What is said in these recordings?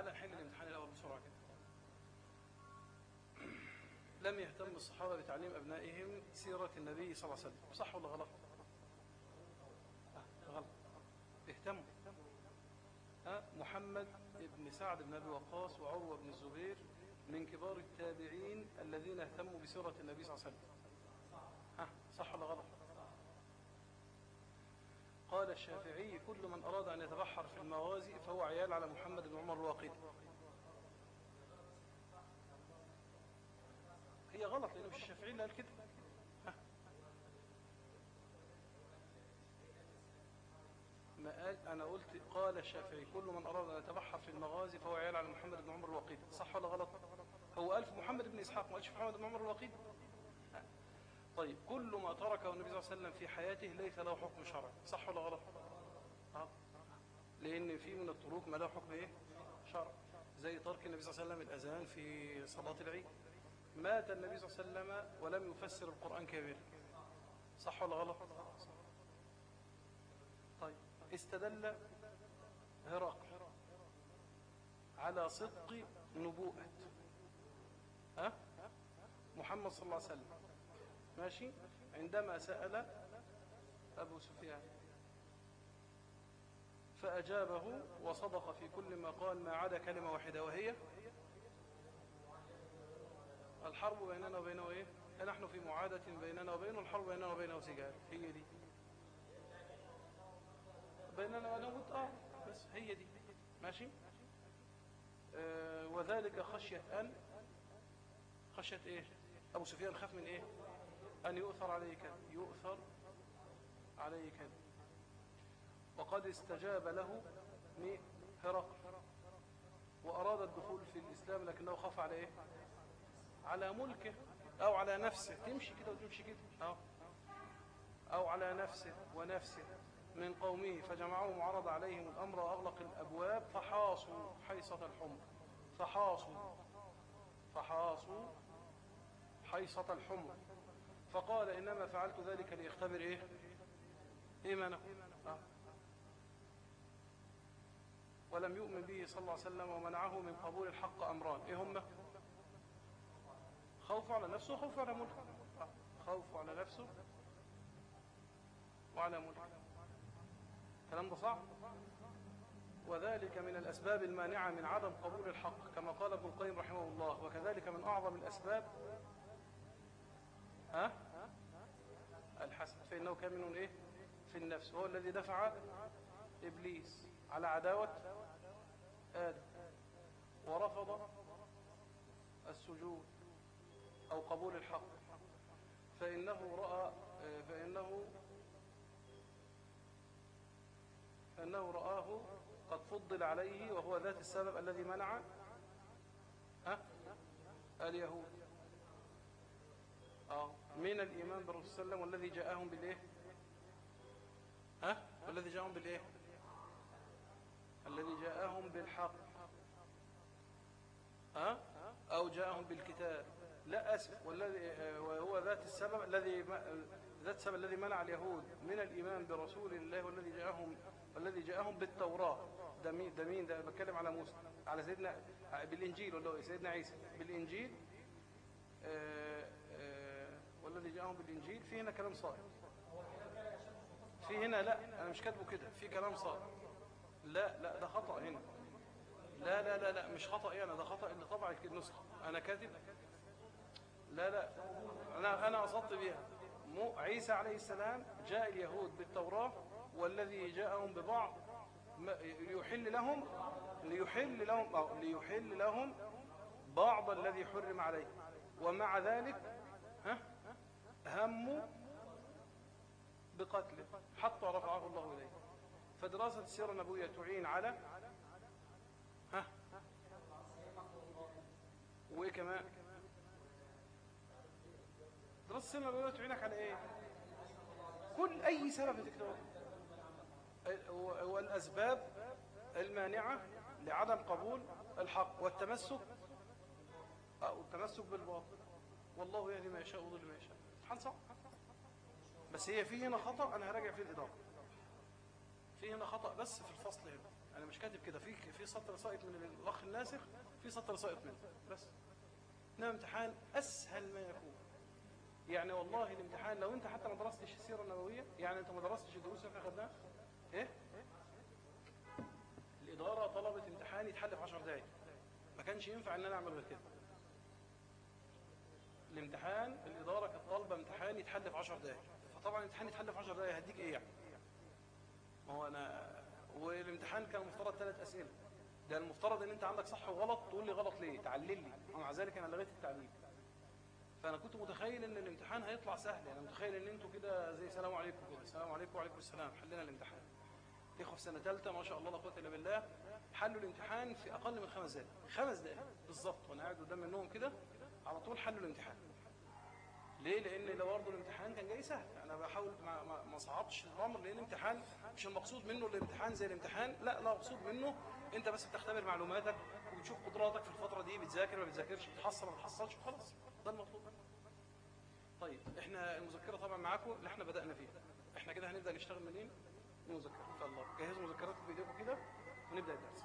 تعال نحل الامتحان الأول بسرعة كده. لم يهتم الصحابة بتعليم أبنائهم سيرة النبي صلى الله عليه وسلم. صح ولا غلط؟ آه غلط. اهتموا. محمد بن سعد بن أبي وقاص وعروة بن الزبير من كبار التابعين الذين اهتموا بسيرة النبي صلى الله عليه وسلم. صح ولا غلط؟ قال الشافعي كل من أراد أن يتبحر في المغازي فهو عيال على محمد بن عمر الواقدي هي غلط لأنه مش الشافعي اللي قال كده. ما قال أنا قلت قال الشافعي كل من أراد أن يتبحر في المغازي فهو عيال على محمد بن عمر الواقدي صح ولا غلط هو قال في محمد بن إسحاق ما قالش محمد بن عمر الواقدي. طيب كل ما تركه النبي صلى الله عليه وسلم في حياته ليس له حكم شرعي. صح ولا غلط؟ آه لأن في من التروك ما له حكم إيه؟ شرعي. زي ترك النبي صلى الله عليه وسلم الأذان في صلاة العيد. مات النبي صلى الله عليه وسلم ولم يفسر القرآن كاملا. صح ولا غلط؟ طيب استدل هرقل على صدق نبوءة. ها؟ محمد صلى الله عليه وسلم. ماشي؟ عندما سأل أبو سفيان فأجابه وصدق في كل ما قال ما عدا كلمة واحدة وهي الحرب بيننا وبينه إيه؟ نحن في معادة بيننا وبينه الحرب بيننا وبينه سجال هي دي. بيننا ونموت آه بس هي دي. ماشي؟ آه وذلك خشية أن خشية إيه؟ أبو سفيان خاف من إيه؟ أن يؤثر عليه كذب يؤثر عليه كذب وقد استجاب له هرقل وأراد الدخول في الإسلام لكنه خاف على إيه؟ على ملكه أو على نفسه. تمشي كده وتمشي كده. أو, أو على نفسه ونفسه من قومه. فجمعهم وعرض عليهم الأمر وأغلق الأبواب. فحاصوا حيصة الحمر. فحاصوا. فحاصوا حيصة الحمر. فقال إنما فعلت ذلك ليختبر إيه؟ إيمانه. آه. ولم يؤمن به صلى الله عليه وسلم ومنعه من قبول الحق أمران. إيه هم خوف على نفسه وخوف على ملكه. آه. خوف على نفسه وعلى ملكه. الكلام ده صح؟ وذلك من الأسباب المانعة من عدم قبول الحق كما قال ابن القيم رحمه الله وكذلك من أعظم الأسباب ها؟ الحسد فإنه كان من إيه؟ في النفس. هو الذي دفع إبليس على عداوة آدم ورفض السجود أو قبول الحق. فإنه رأى فإنه فإنه رآه قد فضل عليه وهو ذات السبب الذي منع ها؟ اليهود. آه. من الإيمان بالرسول صلى الله عليه وسلم والذي جاءهم بالإيه؟ ها؟ والذي جاءهم بالإيه؟ الذي جاءهم بالحق. ها؟ أو جاءهم بالكتاب. لا أسف. والذي وهو ذات السبب الذي ذات السبب الذي منع اليهود من الإيمان برسول الله والذي جاءهم والذي جاءهم بالتوراة. ده مين ده مين ده بتكلم على موسى على سيدنا بالإنجيل ولا سيدنا عيسى. بالإنجيل آآ والذي جاءهم بالإنجيل في هنا كلام صائب في هنا لا أنا مش كاتبه كده في كلام صائب لا لا ده خطأ هنا. لا لا لا لا مش خطأ أنا ده خطأ اللي طبع النسخة. أنا كاتب؟ لا لا أنا أنا قصدت بيها. عيسى عليه السلام جاء اليهود بالتوراة والذي جاءهم ببعض ليحل لهم ليحل لهم أو ليحل لهم بعض الذي حرم عليه. ومع ذلك ها؟ همه بقتله حتى رفعه الله إليه. فدراسة السيرة النبوية تعين على ها؟ وإيه كمان؟ دراسة السيرة النبوية تعينك على إيه؟ كل أي سبب دكتور. والأسباب المانعة لعدم قبول الحق والتمسك التمسك بالباطل. والله يهدي ما يشاء ويضل ما يشاء. بس هي في هنا خطأ أنا هراجع في الإدارة في هنا خطأ بس في الفصل هنا. أنا مش كاتب كده. في في سطر سائط من الأخ الناسخ في سطر سائط منه. بس. إنما امتحان أسهل ما يكون. يعني والله الامتحان لو أنت حتى ما درستش السيرة النبوية يعني أنت ما درستش الدروس اللي إحنا خدناها. إيه؟ الإدارة طلبت امتحان يتحل في 10 دقايق. ما كانش ينفع إن أنا أعمل غير كده. الامتحان الإدارة كانت طالبة امتحان يتحل في 10 دقايق. فطبعا الامتحان يتحل في 10 دقايق هديك إيه يعني؟ ما هو أنا والامتحان كان مفترض ثلاث أسئلة. ده المفترض إن أنت عندك صح وغلط تقول لي غلط ليه؟ تعلل لي. ومع ذلك أنا لغيت التعليل. فأنا كنت متخيل إن الامتحان هيطلع سهل. يعني متخيل إن أنتوا كده زي سلام عليكم كده. السلام عليكم وعليكم السلام. حلنا الامتحان. إخوة في سنة ثالثه ما شاء الله لا قوة إلا بالله حلوا الامتحان في أقل من خمس دقائق خمس دقائق بالظبط. وأنا قاعد قدام منهم كده. على طول حلوا الامتحان. ليه؟ لأن لو برضه الامتحان كان جاي سهل. أنا بحاول ما, ما, صعبتش الأمر لأن الامتحان مش المقصود منه الامتحان زي الامتحان. لا لا مقصود منه أنت بس بتختبر معلوماتك وبتشوف قدراتك في الفترة دي بتذاكر ما بتذاكرش بتحصل ما بتحصلش وخلاص. ده المطلوب طيب إحنا المذكره طبعا معاكم اللي إحنا بدأنا فيها. إحنا كده هنبدأ نشتغل منين؟ المذكره ان شاء الله جهزوا مذكراتكم بإيديكم كده ونبدأ الدرس.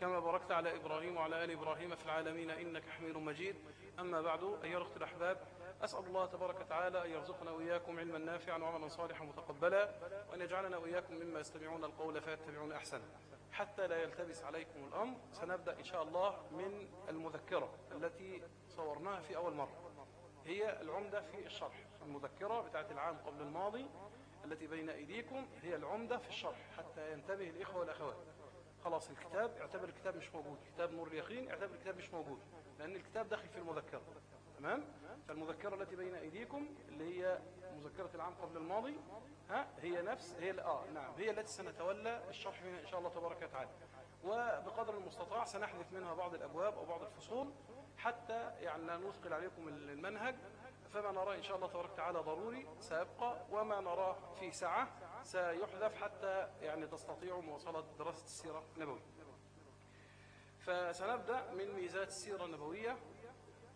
كما باركت على إبراهيم وعلى آل إبراهيم في العالمين إنك حميد مجيد. أما بعد أيها الأخت الأحباب أسأل الله تبارك وتعالى أن يرزقنا وإياكم علما نافعا وعملا صالحا متقبلا وأن يجعلنا وإياكم مما يستمعون القول فيتبعون أحسنه. حتى لا يلتبس عليكم الأمر سنبدأ إن شاء الله من المذكرة التي صورناها في أول مرة. هي العمدة في الشرح. المذكرة بتاعت العام قبل الماضي التي بين أيديكم هي العمدة في الشرح حتى ينتبه الإخوة والأخوات. خلاص الكتاب اعتبر الكتاب مش موجود. كتاب نور اليقين اعتبر الكتاب مش موجود لأن الكتاب داخل في المذكرة. تمام؟ فالمذكرة التي بين أيديكم اللي هي مذكرة العام قبل الماضي ها هي نفس هي آه نعم هي التي سنتولى الشرح منها إن شاء الله تبارك وتعالى. وبقدر المستطاع سنحذف منها بعض الأبواب أو بعض الفصول حتى يعني نثقل عليكم المنهج. فما نراه إن شاء الله تبارك وتعالى ضروري سيبقى وما نراه في سعة سيحذف حتى يعني تستطيعوا مواصلة دراسة السيرة النبوية. فسنبدأ من ميزات السيرة النبوية.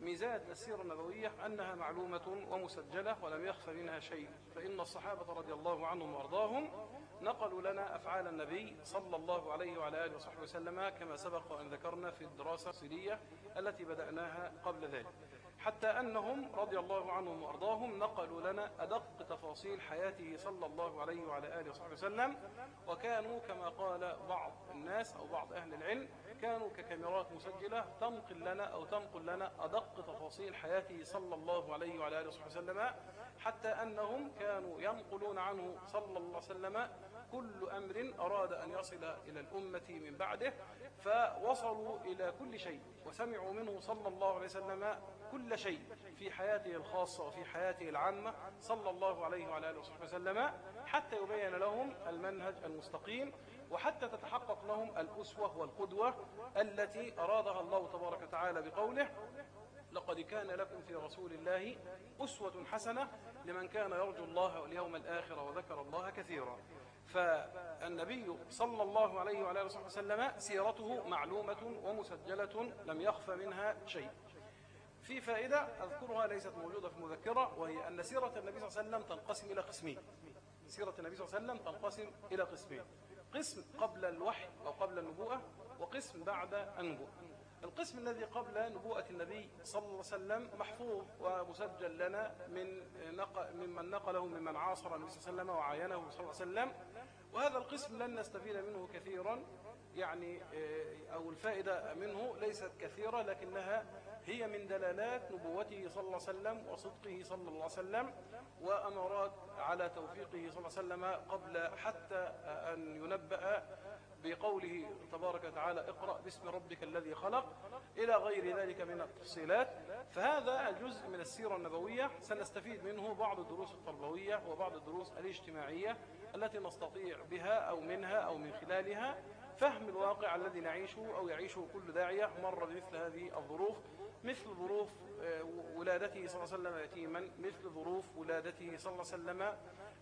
ميزات السيرة النبوية أنها معلومة ومسجلة ولم يخف منها شيء. فإن الصحابة رضي الله عنهم وأرضاهم نقلوا لنا أفعال النبي صلى الله عليه وعلى آله وصحبه وسلم كما سبق أن ذكرنا في الدراسة الصيلية التي بدأناها قبل ذلك. حتى أنهم رضي الله عنهم وأرضاهم نقلوا لنا أدق تفاصيل حياته صلى الله عليه وعلى آله وصحبه وسلم وكانوا كما قال بعض الناس أو بعض أهل العلم كانوا ككاميرات مسجلة تنقل لنا أو تنقل لنا أدق تفاصيل حياته صلى الله عليه وعلى آله وصحبه وسلم حتى أنهم كانوا ينقلون عنه صلى الله عليه وسلم كل أمر أراد أن يصل إلى الأمة من بعده فوصلوا إلى كل شيء وسمعوا منه صلى الله عليه وسلم كل شيء في حياته الخاصة وفي حياته العامة صلى الله عليه وعلى آله وصحبه وسلم حتى يبين لهم المنهج المستقيم وحتى تتحقق لهم الأسوة والقدوة التي أرادها الله تبارك وتعالى بقوله لقد كان لكم في رسول الله أسوة حسنة لمن كان يرجو الله واليوم الآخر وذكر الله كثيرا فالنبي صلى الله عليه وعلى آله وسلم سيرته معلومة ومسجلة لم يخف منها شيء. في فائدة أذكرها ليست موجودة في المذكرة وهي أن سيرة النبي صلى الله عليه وسلم تنقسم إلى قسمين. سيرة النبي صلى الله عليه وسلم تنقسم إلى قسمين قسم قبل الوحي أو قبل النبوءة وقسم بعد النبوءة. القسم الذي قبل نبوءة النبي صلى الله عليه وسلم محفوظ ومسجل لنا من نقل ممن نقله ممن عاصر النبي صلى الله عليه وسلم وعاينه صلى الله عليه وسلم. وهذا القسم لن نستفيد منه كثيرا. يعني آه، أو الفائدة منه ليست كثيرة لكنها هي من دلالات نبوته صلى الله عليه وسلم وصدقه صلى الله عليه وسلم وأمارات على توفيقه صلى الله عليه وسلم قبل حتى أن ينبأ بقوله تبارك وتعالى اقرأ باسم ربك الذي خلق إلى غير ذلك من التفصيلات. فهذا الجزء من السيرة النبوية سنستفيد منه بعض الدروس التربوية وبعض الدروس الاجتماعية التي نستطيع بها أو منها أو من خلالها. فهم الواقع الذي نعيشه أو يعيشه كل داعية مر بمثل هذه الظروف مثل ظروف آه، ولادته صلى الله عليه وسلم يتيما مثل ظروف ولادته صلى الله عليه وسلم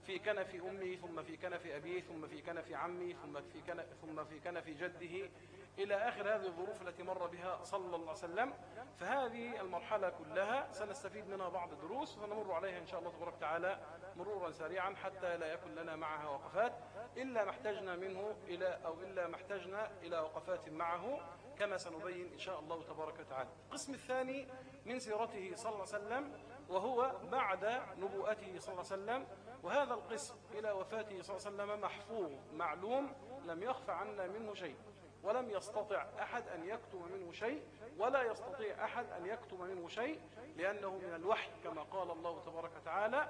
في كنف أمه ثم في كنف أبيه ثم في كنف عمه ثم في كنف, ثم في كنف جده إلى آخر هذه الظروف التي مر بها صلى الله عليه وسلم. فهذه المرحلة كلها سنستفيد منها بعض الدروس ونمر عليها إن شاء الله تبارك وتعالى مرورا سريعا حتى لا يكون لنا معها وقفات إلا ما احتجنا منه إلى أو إلا ما احتجنا إلى وقفات معه كما سنبين إن شاء الله تبارك وتعالى. القسم الثاني من سيرته صلى الله عليه وسلم وهو بعد نبوءته صلى الله عليه وسلم وهذا القسم إلى وفاته صلى الله عليه وسلم محفوظ معلوم لم يخف عنا منه شيء. ولم يستطع أحد أن يكتم منه شيء ولا يستطيع أحد أن يكتم منه شيء لأنه من الوحي كما قال الله تبارك وتعالى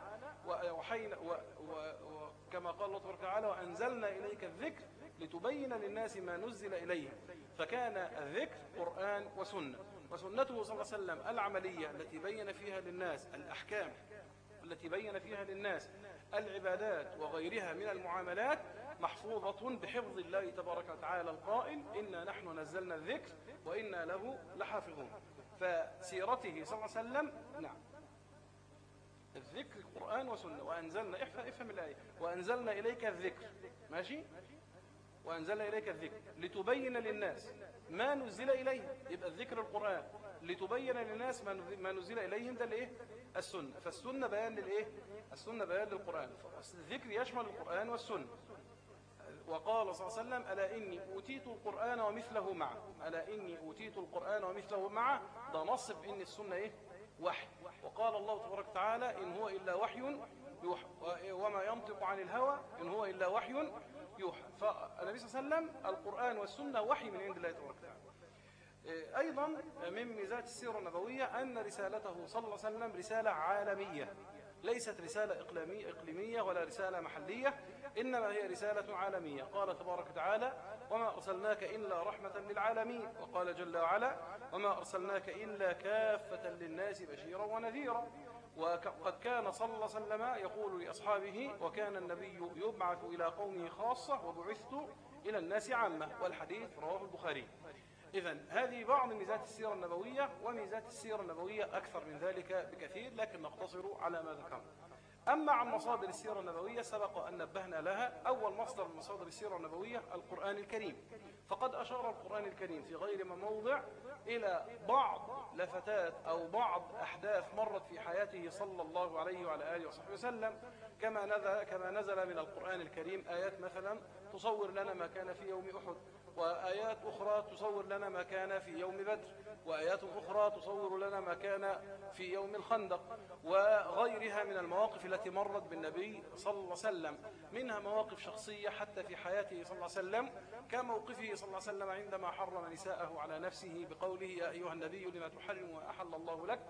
وحين وكما قال الله تبارك وتعالى وأنزلنا إليك الذكر لتبين للناس ما نزل إليهم فكان الذكر قرآن وسنة. وسنته صلى الله عليه وسلم العملية التي بين فيها للناس الأحكام التي بين فيها للناس العبادات وغيرها من المعاملات محفوظة بحفظ الله تبارك وتعالى القائل إنا نحن نزلنا الذكر وإنا له لحافظون. فسيرته صلى الله عليه وسلم نعم. الذكر قرآن وسنة وأنزلنا افهم الآية. وأنزلنا إليك الذكر. ماشي؟ وأنزلنا إليك الذكر لتبين للناس ما نزل إليهم. يبقى الذكر القرآن. لتبين للناس ما نزل إليهم ده الإيه السنة. فالسنة بيان للإيه؟ السنة بيان للقرآن. الذكر يشمل القرآن والسنة. وقال صلى الله عليه وسلم ألا إني أوتيت القرآن ومثله معه. ألا إني أوتيت القرآن ومثله معه. ده نصب إن السنة إيه؟ وحي. وقال الله تبارك وتعالى إن هو إلا وحي يوحى. وما ينطق عن الهوى إن هو إلا وحي يوحى. فالنبي صلى الله عليه وسلم القرآن والسنة وحي من عند الله تبارك وتعالى. أيضا من ميزات السيرة النبوية أن رسالته صلى الله عليه وسلم رسالة عالمية. ليست رسالة إقليمية ولا رسالة محلية إنما هي رسالة عالمية. قال تبارك وتعالى وما أرسلناك إلا رحمة للعالمين وقال جل وعلا وما أرسلناك إلا كافة للناس بشيرا ونذيرا وقد كان صلى الله عليه وسلم يقول لأصحابه وكان النبي يبعث إلى قومه خاصة وبعثت إلى الناس عامة والحديث رواه البخاري. إذا هذه بعض ميزات السيرة النبوية وميزات السيرة النبوية أكثر من ذلك بكثير لكن نقتصر على ما ذكرنا. أما عن مصادر السيرة النبوية سبق أن نبهنا لها. أول مصدر من مصادر السيرة النبوية القرآن الكريم. فقد أشار القرآن الكريم في غير ما موضع إلى بعض لفتات أو بعض أحداث مرت في حياته صلى الله عليه وعلى آله وصحبه وسلم. كما نزل, كما نزل من القرآن الكريم آيات مثلا تصور لنا ما كان في يوم أحد. وآيات أخرى تصور لنا ما كان في يوم بدر وآيات أخرى تصور لنا ما كان في يوم الخندق وغيرها من المواقف التي مرت بالنبي صلى الله عليه وسلم منها مواقف شخصية حتى في حياته صلى الله عليه وسلم كموقفه صلى الله عليه وسلم عندما حرم نساءه على نفسه بقوله يا أيها النبي لما تحرم وأحل الله لك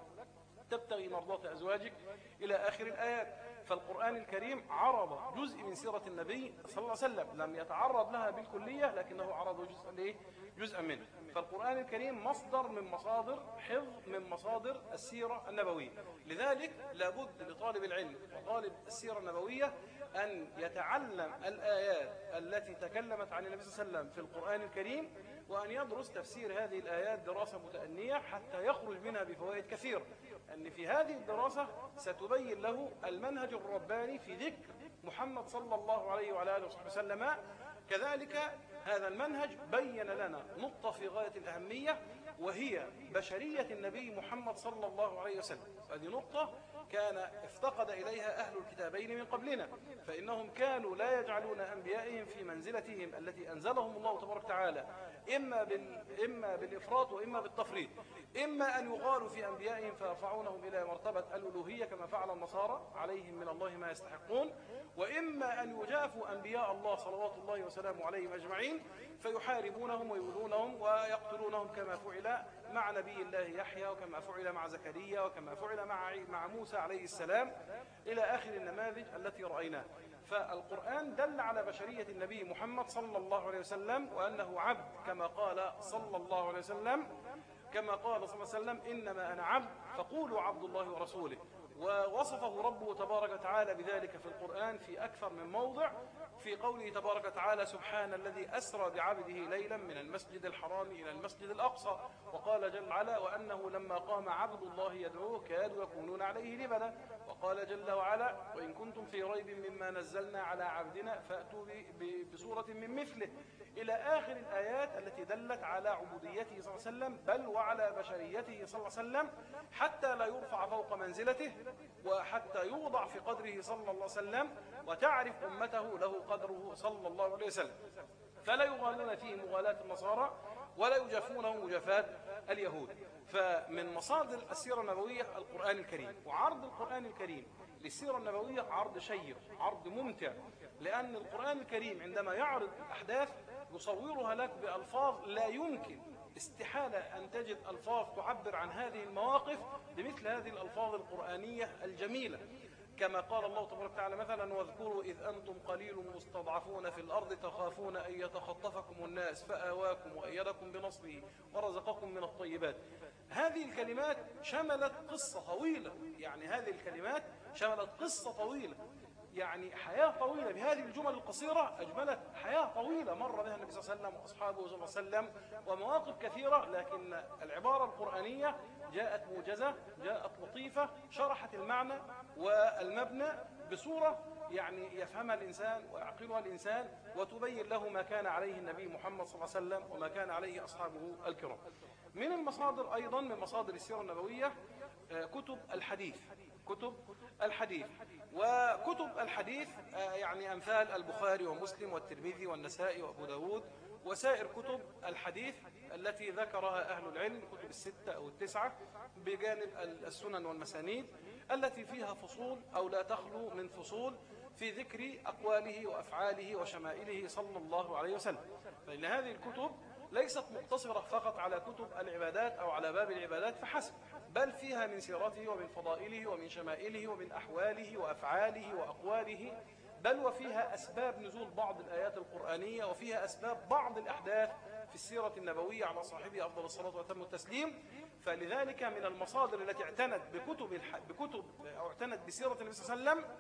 تبتغي مرضات أزواجك إلى آخر الآيات. فالقرآن الكريم عرض جزء من سيرة النبي صلى الله عليه وسلم. لم يتعرض لها بالكلية لكنه عرض جزء؟ جزءا منه. فالقرآن الكريم مصدر من مصادر حفظ من مصادر السيرة النبوية. لذلك لابد لطالب العلم وطالب السيرة النبوية أن يتعلم الآيات التي تكلمت عن النبي صلى الله عليه وسلم في القرآن الكريم وأن يدرس تفسير هذه الآيات دراسة متأنية حتى يخرج منها بفوائد كثيرة. أن في هذه الدراسة ستبين له المنهج الرباني في ذكر محمد صلى الله عليه وعلى آله وصحبه وسلم. كذلك هذا المنهج بين لنا نقطة في غاية الأهمية وهي بشرية النبي محمد صلى الله عليه وسلم. هذه نقطة كان افتقد إليها أهل الكتابين من قبلنا فإنهم كانوا لا يجعلون أنبيائهم في منزلتهم التي أنزلهم الله تبارك وتعالى. إما, بال... إما بالإفراط وإما بالتفريط. إما أن يغالوا في أنبيائهم فيرفعونهم إلى مرتبة الألوهية كما فعل النصارى عليهم من الله ما يستحقون. وإما أن يجافوا أنبياء الله صلوات الله وسلامه عليهم أجمعين فيحاربونهم ويؤذونهم ويقتلونهم كما فعل مع نبي الله يحيى وكما فعل مع زكريا وكما فعل مع مع موسى عليه السلام إلى آخر النماذج التي رأيناها فالقرآن دل على بشرية النبي محمد صلى الله عليه وسلم وأنه عبد كما قال صلى الله عليه وسلم كما قال صلى الله عليه وسلم إنما أنا عبد فقولوا عبد الله ورسوله. ووصفه ربه تبارك وتعالى بذلك في القرآن في أكثر من موضع في قوله تبارك وتعالى سبحان الذي أسرى بعبده ليلا من المسجد الحرام إلى المسجد الأقصى وقال جل وعلا وأنه لما قام عبد الله يدعوه كادوا يكونون عليه لبدا وقال جل وعلا وإن كنتم في ريب مما نزلنا على عبدنا فأتوا بصورة من مثله إلى آخر الآيات التي دلت على عبوديته صلى الله عليه وسلم بل وعلى بشريته صلى الله عليه وسلم حتى لا يرفع فوق منزلته. وحتى يوضع في قدره صلى الله عليه وسلم وتعرف أمته له قدره صلى الله عليه وسلم. فلا يغالون فيه مغالاة النصارى ولا يجافونه مجافاة اليهود. فمن مصادر السيرة النبوية القرآن الكريم وعرض القرآن الكريم للسيرة النبوية عرض شيق عرض ممتع لأن القرآن الكريم عندما يعرض الأحداث يصورها لك بألفاظ لا يمكن استحالة أن تجد ألفاظ تعبر عن هذه المواقف بمثل هذه الألفاظ القرآنية الجميلة. كما قال الله تبارك وتعالى مثلا واذكروا إذ أنتم قليل مستضعفون في الأرض تخافون أن يتخطفكم الناس فآواكم وأيدكم بنصره ورزقكم من الطيبات. هذه الكلمات شملت قصة طويلة. يعني هذه الكلمات شملت قصة طويلة. يعني حياة طويلة. بهذه الجمل القصيرة أجملت حياة طويلة مر بها النبي صلى الله عليه وسلم وأصحابه صلى الله عليه وسلم ومواقف كثيرة لكن العبارة القرآنية جاءت موجزة جاءت لطيفة شرحت المعنى والمبنى بصورة يعني يفهمها الإنسان ويعقلها الإنسان وتبين له ما كان عليه النبي محمد صلى الله عليه وسلم وما كان عليه أصحابه الكرام. من المصادر أيضا من مصادر السيرة النبوية آه، كتب الحديث. كتب الحديث. وكتب الحديث آه، يعني أمثال البخاري ومسلم والترمذي والنسائي وأبو داود. وسائر كتب الحديث التي ذكرها أهل العلم كتب الستة أو التسعة بجانب السنن والمسانيد التي فيها فصول أو لا تخلو من فصول في ذكر أقواله وأفعاله وشمائله صلى الله عليه وسلم. فإن هذه الكتب ليست مقتصرة فقط على كتب العبادات أو على باب العبادات فحسب. بل فيها من سيرته ومن فضائله ومن شمائله ومن أحواله وأفعاله وأقواله بل وفيها أسباب نزول بعض الآيات القرآنية وفيها أسباب بعض الأحداث في السيرة النبوية على صاحبه أفضل الصلاة وأتم التسليم. فلذلك من المصادر التي اعتنت بكتب الح... بكتب أو اعتنت بسيرة النبي صلى الله عليه وسلم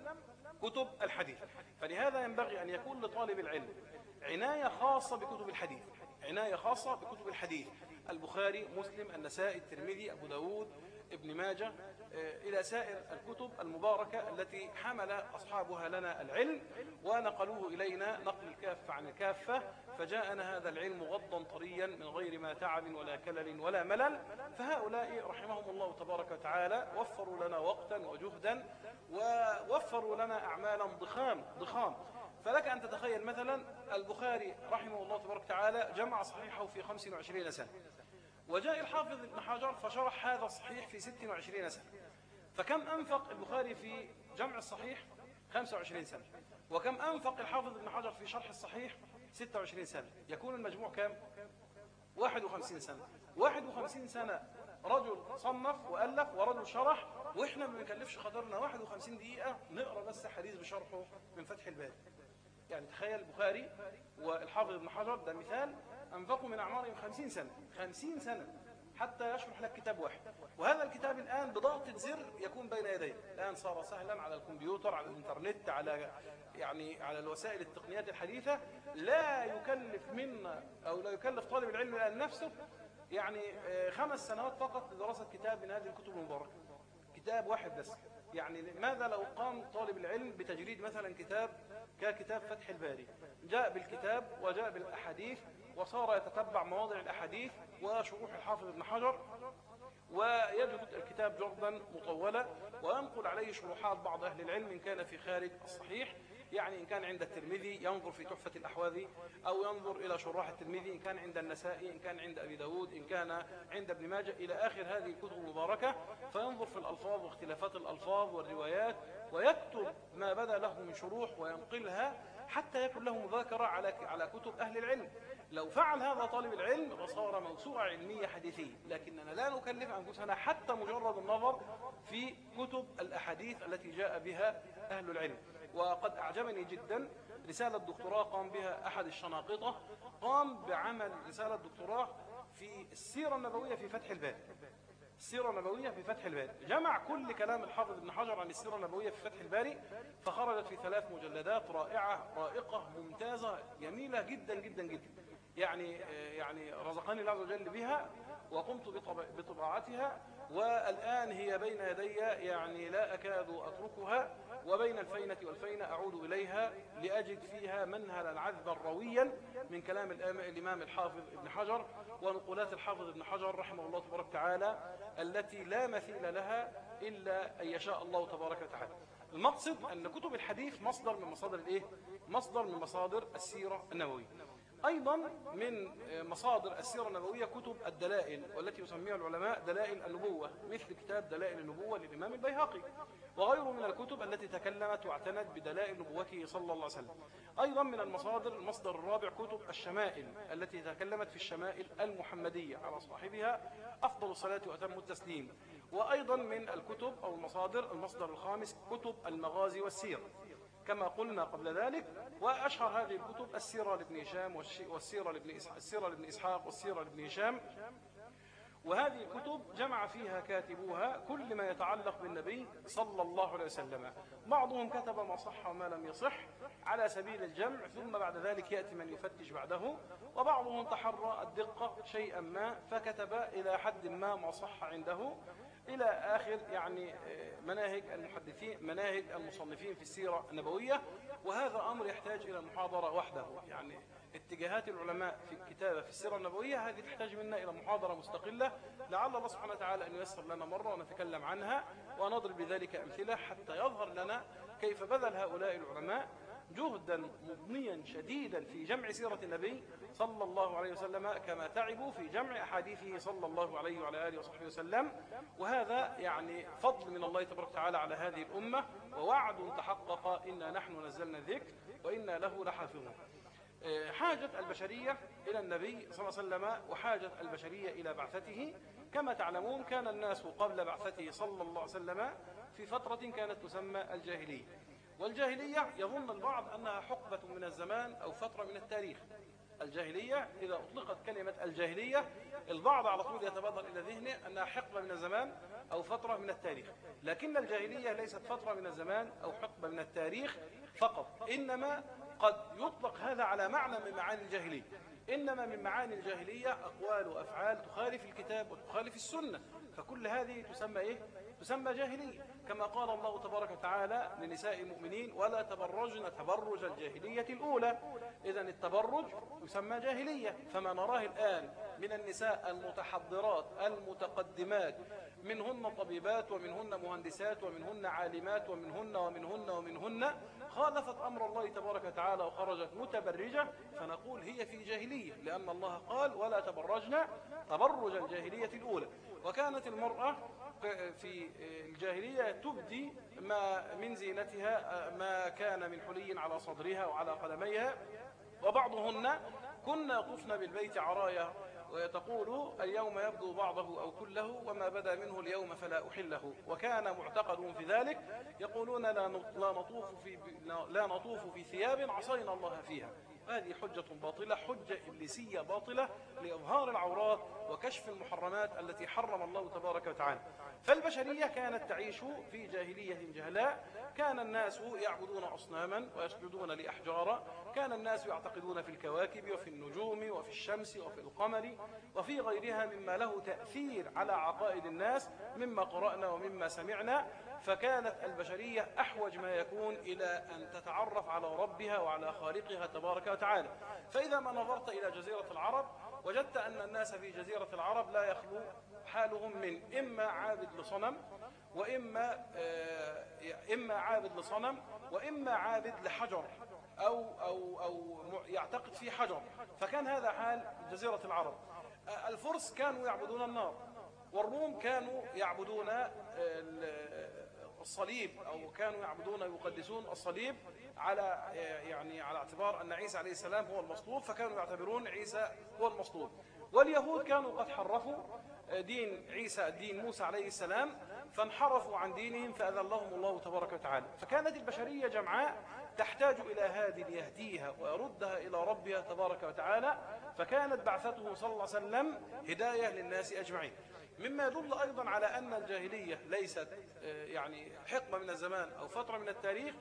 كتب الحديث. فلهذا ينبغي أن يكون لطالب العلم عناية خاصة بكتب الحديث عناية خاصة بكتب الحديث. البخاري مسلم النسائي الترمذي أبو داود ابن ماجه آه، إلى سائر الكتب المباركة التي حمل أصحابها لنا العلم ونقلوه إلينا نقل الكافة عن الكافة فجاءنا هذا العلم غضا طريا من غير ما تعب ولا كلل ولا ملل فهؤلاء رحمهم الله تبارك وتعالى وفروا لنا وقتا وجهدا ووفروا لنا أعمالا ضخام ضخام. فلك أن تتخيل مثلا البخاري رحمه الله تبارك وتعالى جمع صحيحه في 25 سنة. وجاء الحافظ ابن حجر فشرح هذا الصحيح في 26 سنة. فكم أنفق البخاري في جمع الصحيح؟ 25 سنة. وكم أنفق الحافظ ابن حجر في شرح الصحيح؟ 26 سنة. يكون المجموع كم؟ 51 سنة. 51 سنة رجل صنف وألف ورجل شرح وإحنا ما بنكلفش خاطرنا 51 دقيقة نقرأ بس حديث بشرحه من فتح الباب. يعني تخيل البخاري والحافظ ابن حجر ده مثال أنفقوا من أعمارهم خمسين سنة خمسين سنة حتى يشرح لك كتاب واحد. وهذا الكتاب الآن بضغطة زر يكون بين يديك الآن صار سهلا على الكمبيوتر على الإنترنت على يعني على الوسائل التقنيات الحديثة. لا يكلف منا أو لا يكلف طالب العلم الآن نفسه يعني آه، خمس سنوات فقط لدراسة كتاب من هذه الكتب المباركة. كتاب واحد بس. يعني ماذا لو قام طالب العلم بتجريد مثلا كتاب ككتاب فتح الباري؟ جاء بالكتاب وجاء بالأحاديث وصار يتتبع مواضع الأحاديث وشروح الحافظ ابن حجر ويجد الكتاب جردا مطولا وينقل عليه شروحات بعض أهل العلم إن كان في خارج الصحيح يعني إن كان عند الترمذي ينظر في تحفة الأحواذي أو ينظر إلى شراح الترمذي إن كان عند النسائي إن كان عند أبي داود إن كان عند ابن ماجه إلى آخر هذه الكتب المباركة فينظر في الألفاظ واختلافات الألفاظ والروايات ويكتب ما بدا له من شروح وينقلها حتى يكون له مذاكرة على على كتب أهل العلم. لو فعل هذا طالب العلم لصار موسوعة علمية حديثية. لكننا لا نكلف أنفسنا حتى مجرد النظر في كتب الأحاديث التي جاء بها أهل العلم. وقد أعجبني جدا رسالة دكتوراه قام بها أحد الشناقطة قام بعمل رسالة دكتوراه في السيرة النبوية في فتح الباري السيرة النبوية في فتح الباري جمع كل كلام الحافظ ابن حجر عن السيرة النبوية في فتح الباري فخرجت في ثلاث مجلدات رائعة رائقة ممتازة جميلة جدا جدا جدا. يعني يعني رزقني الله عز وجل بها وقمت بطباعتها والآن هي بين يدي يعني لا أكاد أتركها وبين الفينة والفينة أعود إليها لأجد فيها منهلا عذبا رويا من كلام الإمام الحافظ ابن حجر ونقولات الحافظ ابن حجر رحمه الله تبارك وتعالى التي لا مثيل لها إلا أن يشاء الله تبارك وتعالى المقصد أن كتب الحديث مصدر من مصادر الإيه؟ مصدر من مصادر السيرة النبوية أيضا من مصادر السيرة النبوية كتب الدلائل والتي يسميها العلماء دلائل النبوة مثل كتاب دلائل النبوة للإمام البيهقي. وغيره من الكتب التي تكلمت واعتنت بدلائل نبوته صلى الله عليه وسلم. أيضا من المصادر المصدر الرابع كتب الشمائل التي تكلمت في الشمائل المحمدية على صاحبها أفضل الصلاة وأتم التسليم. وأيضا من الكتب أو المصادر المصدر الخامس كتب المغازي والسير. كما قلنا قبل ذلك وأشهر هذه الكتب السيرة لابن هشام والسيرة لابن السيرة لابن إسحاق والسيرة لابن هشام. وهذه الكتب جمع فيها كاتبوها كل ما يتعلق بالنبي صلى الله عليه وسلم. بعضهم كتب ما صح وما لم يصح على سبيل الجمع ثم بعد ذلك يأتي من يفتش بعده. وبعضهم تحرى الدقة شيئا ما فكتب إلى حد ما ما صح عنده. إلى آخر يعني آه، مناهج المحدثين مناهج المصنفين في السيرة النبوية وهذا أمر يحتاج إلى محاضرة وحده. يعني اتجاهات العلماء في الكتابة في السيرة النبوية هذه تحتاج منا إلى محاضرة مستقلة. لعل الله سبحانه وتعالى أن ييسر لنا مرة ونتكلم عنها ونضرب بذلك أمثلة حتى يظهر لنا كيف بذل هؤلاء العلماء جهدا مضنيا شديدا في جمع سيرة النبي صلى الله عليه وسلم كما تعبوا في جمع أحاديثه صلى الله عليه وعلى آله وصحبه وسلم. وهذا يعني فضل من الله تبارك وتعالى على هذه الأمة ووعد تحقق إنا نحن نزلنا الذكر وإنا له لحافظون. آه، حاجة البشرية إلى النبي صلى الله عليه وسلم وحاجة البشرية إلى بعثته. كما تعلمون كان الناس قبل بعثته صلى الله عليه وسلم في فترة كانت تسمى الجاهلية. والجاهلية يظن البعض أنها حقبة من الزمان أو فترة من التاريخ. الجاهلية إذا أطلقت كلمة الجاهلية البعض على طول يتبادر إلى ذهنه أنها حقبة من الزمان أو فترة من التاريخ. لكن الجاهلية ليست فترة من الزمان أو حقبة من التاريخ فقط. إنما قد يطلق هذا على معنى من معاني الجاهلية. إنما من معاني الجاهلية أقوال وأفعال تخالف الكتاب وتخالف السنة. فكل هذه تسمى إيه؟ تسمى جاهلية. كما قال الله تبارك وتعالى لنساء المؤمنين ولا تبرجن تبرج الجاهلية الأولى. إذا التبرج يسمى جاهلية. فما نراه الآن من النساء المتحضرات المتقدمات منهن طبيبات ومنهن مهندسات ومنهن عالمات ومنهن ومنهن ومنهن خالفت أمر الله تبارك وتعالى وخرجت متبرجة. فنقول هي في جاهلية لأن الله قال ولا تبرجنا تبرج الجاهلية الأولى. وكانت المرأة في الجاهلية تبدي ما من زينتها ما كان من حلي على صدرها وعلى قدميها وبعضهن كنا يطفن بالبيت عرايا وتقول اليوم يبدو بعضه أو كله وما بدا منه اليوم فلا أحله. وكان معتقد في ذلك يقولون لا نطوف في, لا نطوف في ثياب عصينا الله فيها. هذه حجة باطلة حجة إبليسية باطلة لإظهار العورات وكشف المحرمات التي حرم الله تبارك وتعالى. فالبشرية كانت تعيش في جاهلية جهلاء كان الناس يعبدون أصناما ويسجدون لأحجار كان الناس يعتقدون في الكواكب وفي النجوم وفي الشمس وفي القمر وفي غيرها مما له تأثير على عقائد الناس مما قرأنا ومما سمعنا. فكانت البشرية أحوج ما يكون إلى أن تتعرف على ربها وعلى خالقها تبارك وتعالى. فإذا ما نظرت إلى جزيرة العرب وجدت أن الناس في جزيرة العرب لا يخلو حالهم من إما عابد لصنم وإما آه، إما عابد لصنم وإما عابد لحجر أو, أو, أو يعتقد في حجر. فكان هذا حال جزيرة العرب. آه، الفرس كانوا يعبدون النار والروم كانوا يعبدون آه، الصليب أو كانوا يعبدون يقدسون الصليب على يعني على اعتبار أن عيسى عليه السلام هو المصلوب فكانوا يعتبرون عيسى هو المصلوب. واليهود كانوا قد حرفوا دين عيسى دين موسى عليه السلام فانحرفوا عن دينهم فأذلهم الله تبارك وتعالى. فكانت البشرية جمعاء تحتاج إلى هاد يهديها ويردها إلى ربها تبارك وتعالى فكانت بعثته صلى الله عليه وسلم هداية للناس أجمعين. مما يدل أيضا على أن الجاهلية ليست آه، يعني حقبة من الزمان أو فترة من التاريخ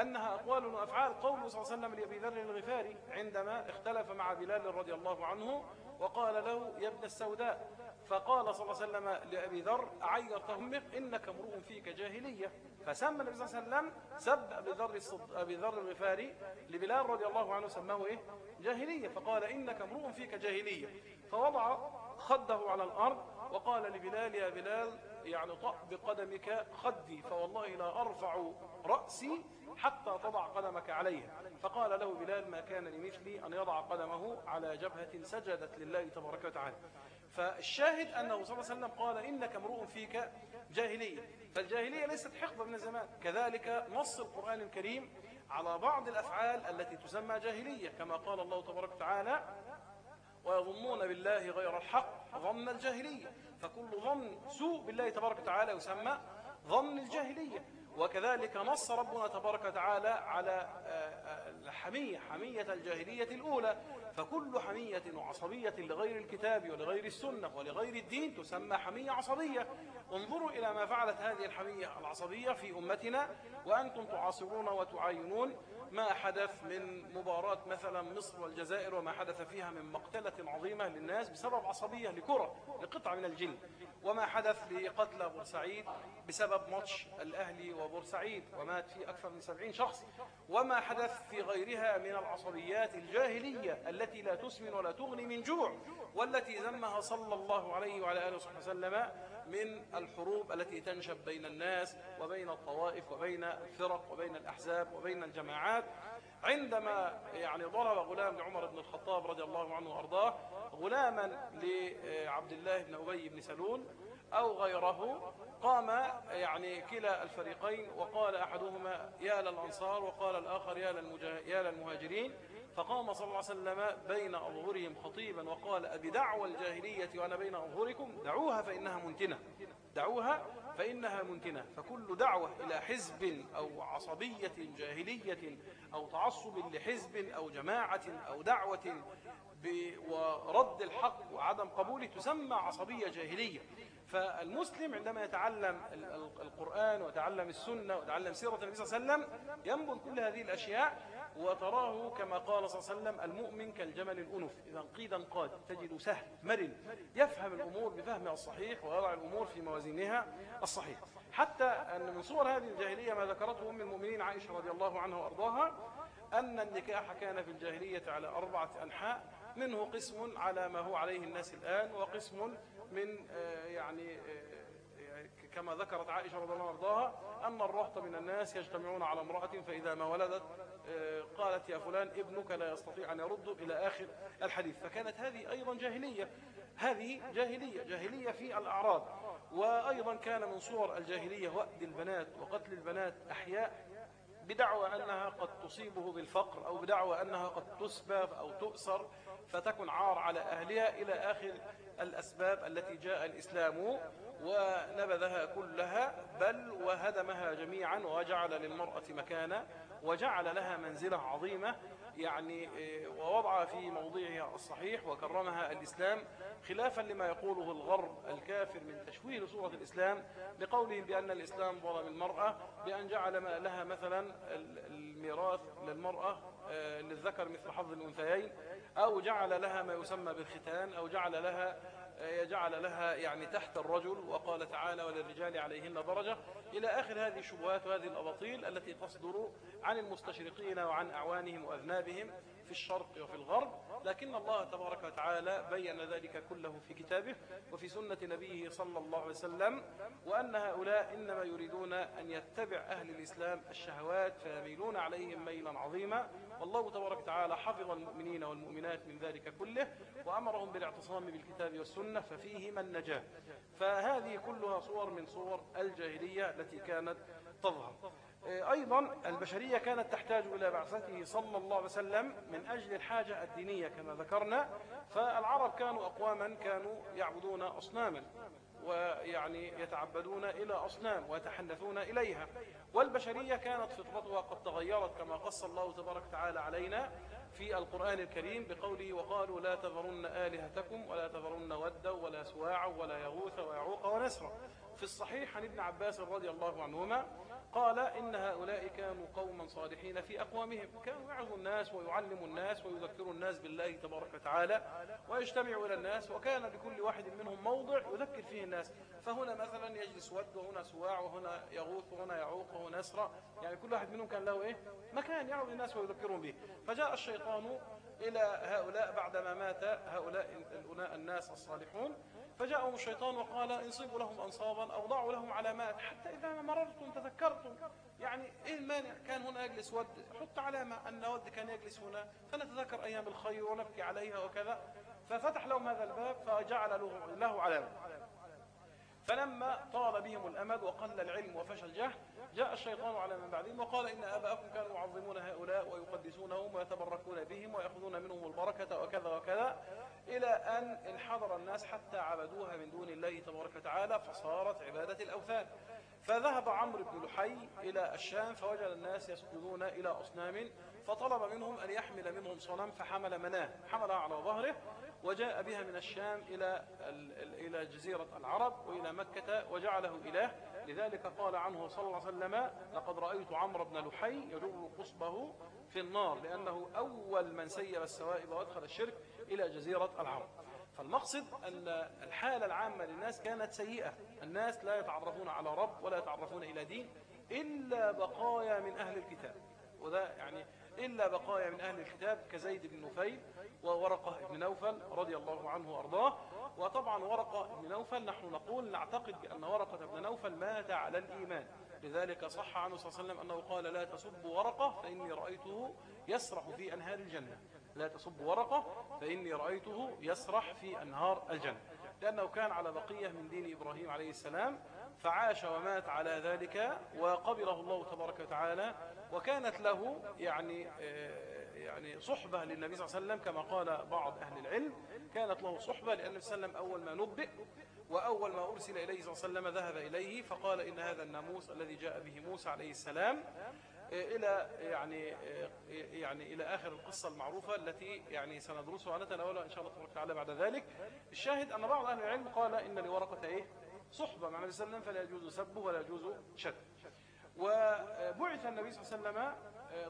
أنها أقوال وأفعال. قوله صلى الله عليه وسلم لأبي ذر الغفاري عندما اختلف مع بلال رضي الله عنه وقال له يا ابن السوداء. فقال صلى الله عليه وسلم لأبي ذر أعيرتهم إنك امرؤ فيك جاهلية. فسمى النبي صلى الله عليه وسلم سب أبي ذر, أبي ذر الغفاري لبلال رضي الله عنه سماه إيه؟ جاهلية. فقال إنك امرؤ فيك جاهلية. فوضع خده على الأرض وقال لبلال يا بلال يعني طأ بقدمك خدي فوالله لا أرفع رأسي حتى تضع قدمك عليها فقال له بلال ما كان لمثلي أن يضع قدمه على جبهة سجدت لله تبارك وتعالى. فالشاهد أنه صلى الله عليه وسلم قال إنك امرؤ فيك جاهلية. فالجاهلية ليست حقبة من الزمان. كذلك نص القرآن الكريم على بعض الأفعال التي تسمى جاهلية كما قال الله تبارك وتعالى ويظنون بالله غير الحق ظن الجاهلية. فكل ظن سوء بالله تبارك وتعالى يسمى ظن الجاهلية. وكذلك نص ربنا تبارك وتعالى على آه، آه، الحمية حمية الجاهلية الأولى. فكل حمية وعصبية لغير الكتاب ولغير السنة ولغير الدين تسمى حمية عصبية. انظروا إلى ما فعلت هذه الحمية العصبية في أمتنا وأنتم تعاصرون وتعاينون ما حدث من مباراة مثلا مصر والجزائر وما حدث فيها من مقتلة عظيمة للناس بسبب عصبية لكرة لقطعة من الجن وما حدث لقتلى بورسعيد بسبب ماتش الأهلي وبورسعيد ومات فيه أكثر من سبعين شخص وما حدث في غيرها من العصبيات الجاهلية التي لا تسمن ولا تغني من جوع والتي ذمها صلى الله عليه وعلى آله وصحبه وسلم من الحروب التي تنشب بين الناس وبين الطوائف وبين الفرق وبين الأحزاب وبين الجماعات. عندما يعني ضرب غلام لعمر بن الخطاب رضي الله عنه وأرضاه غلاما لعبد الله بن أبي بن سلول أو غيره قام يعني كلا الفريقين وقال أحدهما يا للأنصار وقال الآخر يا للمهاجرين. فقام صلى الله عليه وسلم بين أظهرهم خطيبا وقال أبدعوى الجاهلية وأنا بين أظهركم دعوها فإنها منتنة. دعوها فإنها منتنة. فكل دعوة إلى حزب أو عصبية جاهلية أو تعصب لحزب أو جماعة أو دعوة ورد الحق وعدم قبوله تسمى عصبية جاهلية. فالمسلم عندما يتعلم القرآن ويتعلم السنة ويتعلم سيرة النبي صلى الله عليه وسلم ينبذ كل هذه الأشياء وتراه كما قال صلى الله عليه وسلم المؤمن كالجمل الأنف. إذا قيدا قاد تجد سهل مرن. يفهم الأمور بفهمها الصحيح ويضع الأمور في موازينها الصحيح. حتى أن من صور هذه الجاهلية ما ذكرته أم المؤمنين عائشة رضي الله عنها وأرضاها أن النكاح كان في الجاهلية على أربعة أنحاء منه قسم على ما هو عليه الناس الآن وقسم من آه، يعني آه، كما ذكرت عائشة رضي الله عنها أن الرهط من الناس يجتمعون على امرأة فإذا ما ولدت آه، قالت يا فلان ابنك لا يستطيع أن يرد إلى آخر الحديث. فكانت هذه أيضا جاهلية. هذه جاهلية جاهلية في الأعراض. وأيضا كان من صور الجاهلية وأد البنات وقتل البنات أحياء بدعوى أنها قد تصيبه بالفقر أو بدعوى أنها قد تسبى أو تؤسر. فتكن عار على أهلها إلى آخر الأسباب التي جاء الإسلام ونبذها كلها بل وهدمها جميعا وجعل للمرأة مكانا وجعل لها منزلة عظيمة. يعني آه، ووضع في موضعها الصحيح وكرمها الإسلام خلافا لما يقوله الغرب الكافر من تشويه صورة الإسلام بقولهم بأن الإسلام ظلم المرأة بأن جعل لها مثلا الميراث للمرأة آه، للذكر مثل حظ الأنثيين. أو جعل لها ما يسمى بالختان أو جعل لها جعل لها يعني تحت الرجل وقال تعالى وللرجال عليهن درجة. إلى آخر هذه الشبهات وهذه الأباطيل التي تصدر عن المستشرقين وعن أعوانهم وأذنابهم في الشرق وفي الغرب لكن الله تبارك وتعالى بين ذلك كله في كتابه وفي سنة نبيه صلى الله عليه وسلم وأن هؤلاء إنما يريدون أن يتبع أهل الإسلام الشهوات فيميلون عليهم ميلا عظيما. والله تبارك وتعالى حفظ المؤمنين والمؤمنات من ذلك كله وأمرهم بالاعتصام بالكتاب والسنة ففيه من نجاه فهذه كلها صور من صور الجاهلية التي كانت تظهر. أيضا البشرية كانت تحتاج إلى بعثته صلى الله عليه وسلم من أجل الحاجة الدينية كما ذكرنا فالعرب كانوا أقواما كانوا يعبدون أصناما ويعني يتعبدون إلى أصنام ويتحنثون إليها. والبشرية كانت فطرتها قد تغيرت كما قص الله تبارك وتعالى علينا في القرآن الكريم بقوله وقالوا لا تذرن آلهتكم ولا تذرن ودا ولا سواعا ولا يغوث ويعوق ونسرا. في الصحيح عن ابن عباس رضي الله عنهما قال إن هؤلاء كانوا قوما صالحين في أقوامهم. كانوا يعظوا الناس ويعلموا الناس ويذكروا الناس بالله تبارك وتعالى ويجتمعوا إلى الناس وكان لكل واحد منهم موضع يذكر فيه الناس. فهنا مثلا يجلس ود وهنا سواع وهنا يغوث وهنا يعوق وهنا نسرى يعني كل واحد منهم كان له إيه؟ مكان يعظ الناس ويذكرهم به. فجاء الشيطان إلى هؤلاء بعدما مات هؤلاء الناس الصالحون. فجاءهم الشيطان وقال انصبوا لهم أنصابا أو ضعوا لهم علامات حتى إذا مررتم تذكرتم. يعني إيه المانع؟ كان هنا يجلس ود. حط علامة أن ود كان يجلس هنا. فنتذكر أيام الخير ونبكي عليها وكذا. ففتح لهم هذا الباب فجعل له علامة. فلما طال بهم الأمد وقل العلم وفشى الجهل جاء الشيطان على من بعدهم وقال إن آباءكم كانوا يعظمون هؤلاء ويقدسونهم ويتبركون بهم ويأخذون منهم البركة وكذا وكذا إلى أن انحضر الناس حتى عبدوها من دون الله تبارك وتعالى فصارت عبادة الأوثان. فذهب عمرو بن لحي إلى الشام فوجد الناس يسجدون إلى أصنام فطلب منهم أن يحمل منهم صنم فحمل مناه حملها على ظهره وجاء بها من الشام إلى إلى جزيرة العرب وإلى مكة وجعله إله. لذلك قال عنه صلى الله عليه وسلم لقد رأيت عمرو بن لحي يجر قصبه في النار لأنه أول من سير السوائب وأدخل الشرك إلى جزيرة العرب. فالمقصد أن الحالة العامة للناس كانت سيئة. الناس لا يتعرفون على رب ولا يتعرفون إلى دين إلا بقايا من أهل الكتاب. وده يعني إلا بقايا من أهل الكتاب كزيد بن نفيل وورقة بن نوفل رضي الله عنه وأرضاه. وطبعا ورقة بن نوفل نحن نقول نعتقد بأن ورقة بن نوفل مات على الإيمان. لذلك صح عنه صلى الله عليه وسلم أنه قال لا تسبوا ورقة فإني رأيته يسرح في أنهار الجنة. لا تسبوا ورقة فإني رأيته يسرح في أنهار الجنة. لأنه كان على بقية من دين إبراهيم عليه السلام فعاش ومات على ذلك وقبله الله تبارك وتعالى وكانت له يعني آه، يعني صحبة للنبي صلى الله عليه وسلم كما قال بعض أهل العلم. كانت له صحبة لأن النبي صلى الله عليه وسلم أول ما نبئ وأول ما أرسل إليه صلى الله عليه وسلم ذهب إليه فقال إن هذا الناموس الذي جاء به موسى عليه السلام إلى يعني يعني إلى آخر القصة المعروفة التي يعني سندرسها نتناولها إن شاء الله تبارك وتعالى بعد ذلك. الشاهد أن بعض أهل العلم قال إن لورقة إيه؟ صحبة مع النبي صلى الله عليه وسلم فلا يجوز سبه ولا يجوز شد. وبعث النبي صلى الله عليه وسلم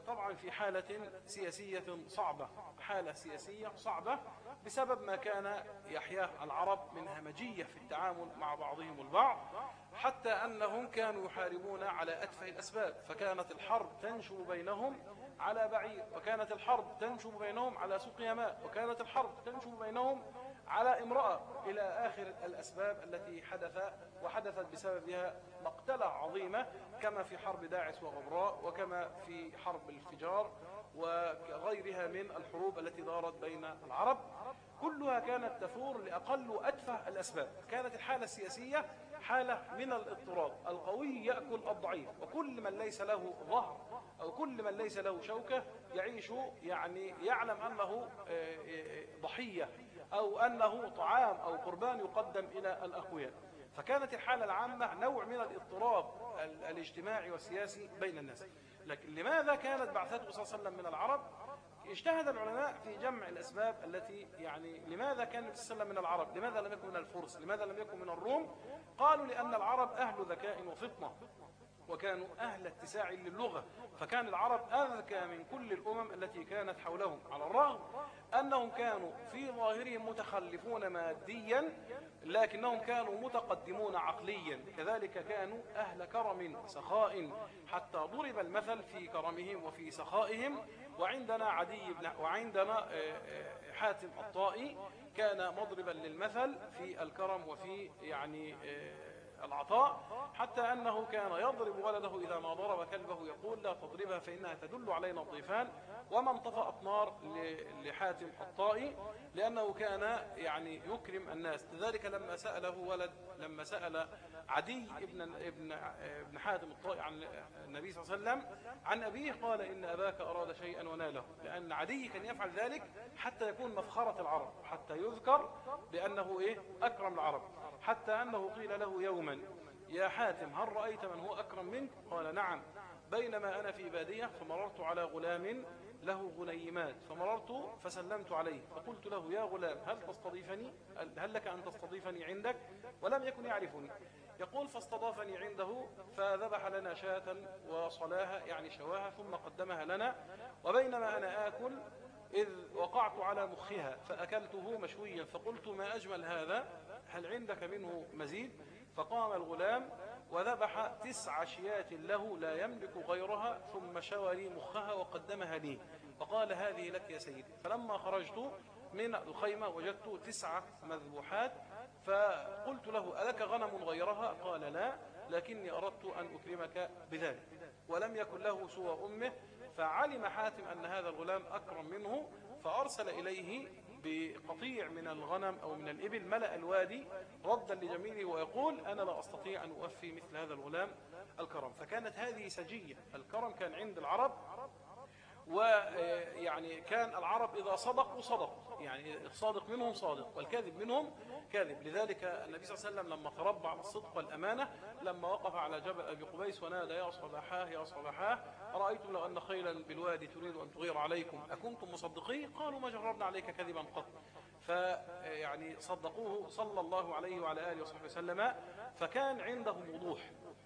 طبعا في حالة سياسية صعبة حالة سياسية صعبة بسبب ما كان يحياه العرب من همجية في التعامل مع بعضهم البعض حتى أنهم كانوا يحاربون على أتفه الأسباب فكانت الحرب تنشب بينهم على بعير وكانت الحرب تنشب بينهم على سقيا ماء وكانت الحرب تنشب بينهم على امرأة إلى آخر الأسباب التي حدث وحدثت بسببها مقتلة عظيمة كما في حرب داعس وغبراء وكما في حرب الفجار وغيرها من الحروب التي دارت بين العرب. كلها كانت تثور لأقل وأتفه الأسباب. كانت الحالة السياسية حالة من الاضطراب. القوي يأكل الضعيف وكل من ليس له ظهر أو كل من ليس له شوكة يعيش يعني يعلم أنه آه، آه، ضحية أو أنه طعام أو قربان يقدم إلى الأقوياء. فكانت الحالة العامة نوع من الاضطراب الاجتماعي والسياسي بين الناس. لكن لماذا كانت بعثته صلى الله عليه وسلم من العرب؟ اجتهد العلماء في جمع الأسباب التي يعني لماذا كان النبي صلى الله عليه وسلم من العرب؟ لماذا لم يكن من الفرس؟ لماذا لم يكن من الروم؟ قالوا لأن العرب أهل ذكاء وفطنة. وكانوا أهل اتساع للغة. فكان العرب أذكى من كل الأمم التي كانت حولهم. على الرغم أنهم كانوا في ظاهرهم متخلفون ماديا لكنهم كانوا متقدمون عقليا. كذلك كانوا أهل كرم سخاء حتى ضرب المثل في كرمهم وفي سخائهم. وعندنا عدي بن وعندنا آه، آه، حاتم الطائي كان مضربا للمثل في الكرم وفي يعني آه، العطاء حتى أنه كان يضرب ولده إذا ما ضرب كلبه يقول لا تضربها فإنها تدل علينا الضيفان. وما انطفأت نار لحاتم الطائي لأنه كان يعني يكرم الناس. لذلك لما سأله ولد لما سأل عدي ابن ابن ابن حاتم الطائي عن النبي صلى الله عليه وسلم عن أبيه قال إن أباك أراد شيئا وناله. لأن عدي كان يفعل ذلك حتى يكون مفخرة العرب حتى يذكر بأنه إيه؟ أكرم العرب. حتى أنه قيل له يوما يا حاتم هل رأيت من هو أكرم منك؟ قال نعم بينما أنا في بادية فمررت على غلام له غنيمات فمررت فسلمت عليه فقلت له يا غلام هل تستضيفني؟ هل لك أن تستضيفني عندك؟ ولم يكن يعرفني. يقول فاستضافني عنده فذبح لنا شاة وصلاها يعني شواها ثم قدمها لنا وبينما أنا آكل إذ وقعت على مخها فأكلته مشويا فقلت ما أجمل هذا؟ هل عندك منه مزيد؟ فقام الغلام وذبح تسع شيات له لا يملك غيرها ثم شوى لي مخها وقدمها لي فقال هذه لك يا سيدي فلما خرجت من الخيمة وجدت تسع مذبوحات فقلت له ألك غنم غيرها؟ قال لا لكني أردت أن أكرمك بذلك. ولم يكن له سوى أمه فعلم حاتم أن هذا الغلام أكرم منه فأرسل إليه بقطيع من الغنم أو من الإبل ملأ الوادي ردا لجميله ويقول أنا لا أستطيع أن أوفي مثل هذا الغلام الكرم. فكانت هذه سجية. الكرم كان عند العرب ويعني كان العرب إذا صدقوا صدقوا. يعني الصادق منهم صادق والكاذب منهم كاذب. لذلك النبي صلى الله عليه وسلم لما تربى على الصدق والأمانة لما وقف على جبل أبي قبيس ونادى يا صباحاه يا صباحاه أرأيتم لو أن خيلا بالوادي تريد أن تغير عليكم أكنتم مصدقين؟ قالوا ما جربنا عليك كذبا قط. فيعني صدقوه صلى الله عليه وعلى آله وصحبه وسلم. فكان عندهم وضوح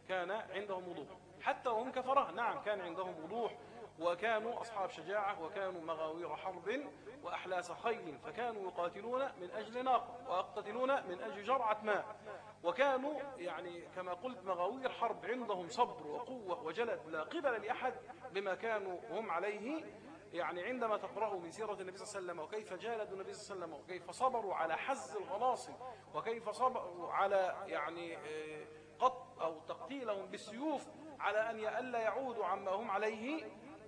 كان عندهم وضوح. حتى وهم كفرة نعم كان عندهم وضوح. وكانوا أصحاب شجاعة وكانوا مغاوير حرب وأحلاس خيل فكانوا يقاتلون من أجل ناقة ويقتتلون من أجل جرعة ماء. وكانوا يعني كما قلت مغاوير حرب عندهم صبر وقوة وجلد لا قبل لأحد بما كانوا هم عليه. يعني عندما تقرأوا من سيرة النبي صلى الله عليه وسلم وكيف جالدوا النبي صلى الله عليه وسلم وكيف صبروا على حز الغلاصم وكيف صبروا على يعني آه، قط أو تقتيلهم بالسيوف على أن يألا يعودوا عما هم عليه.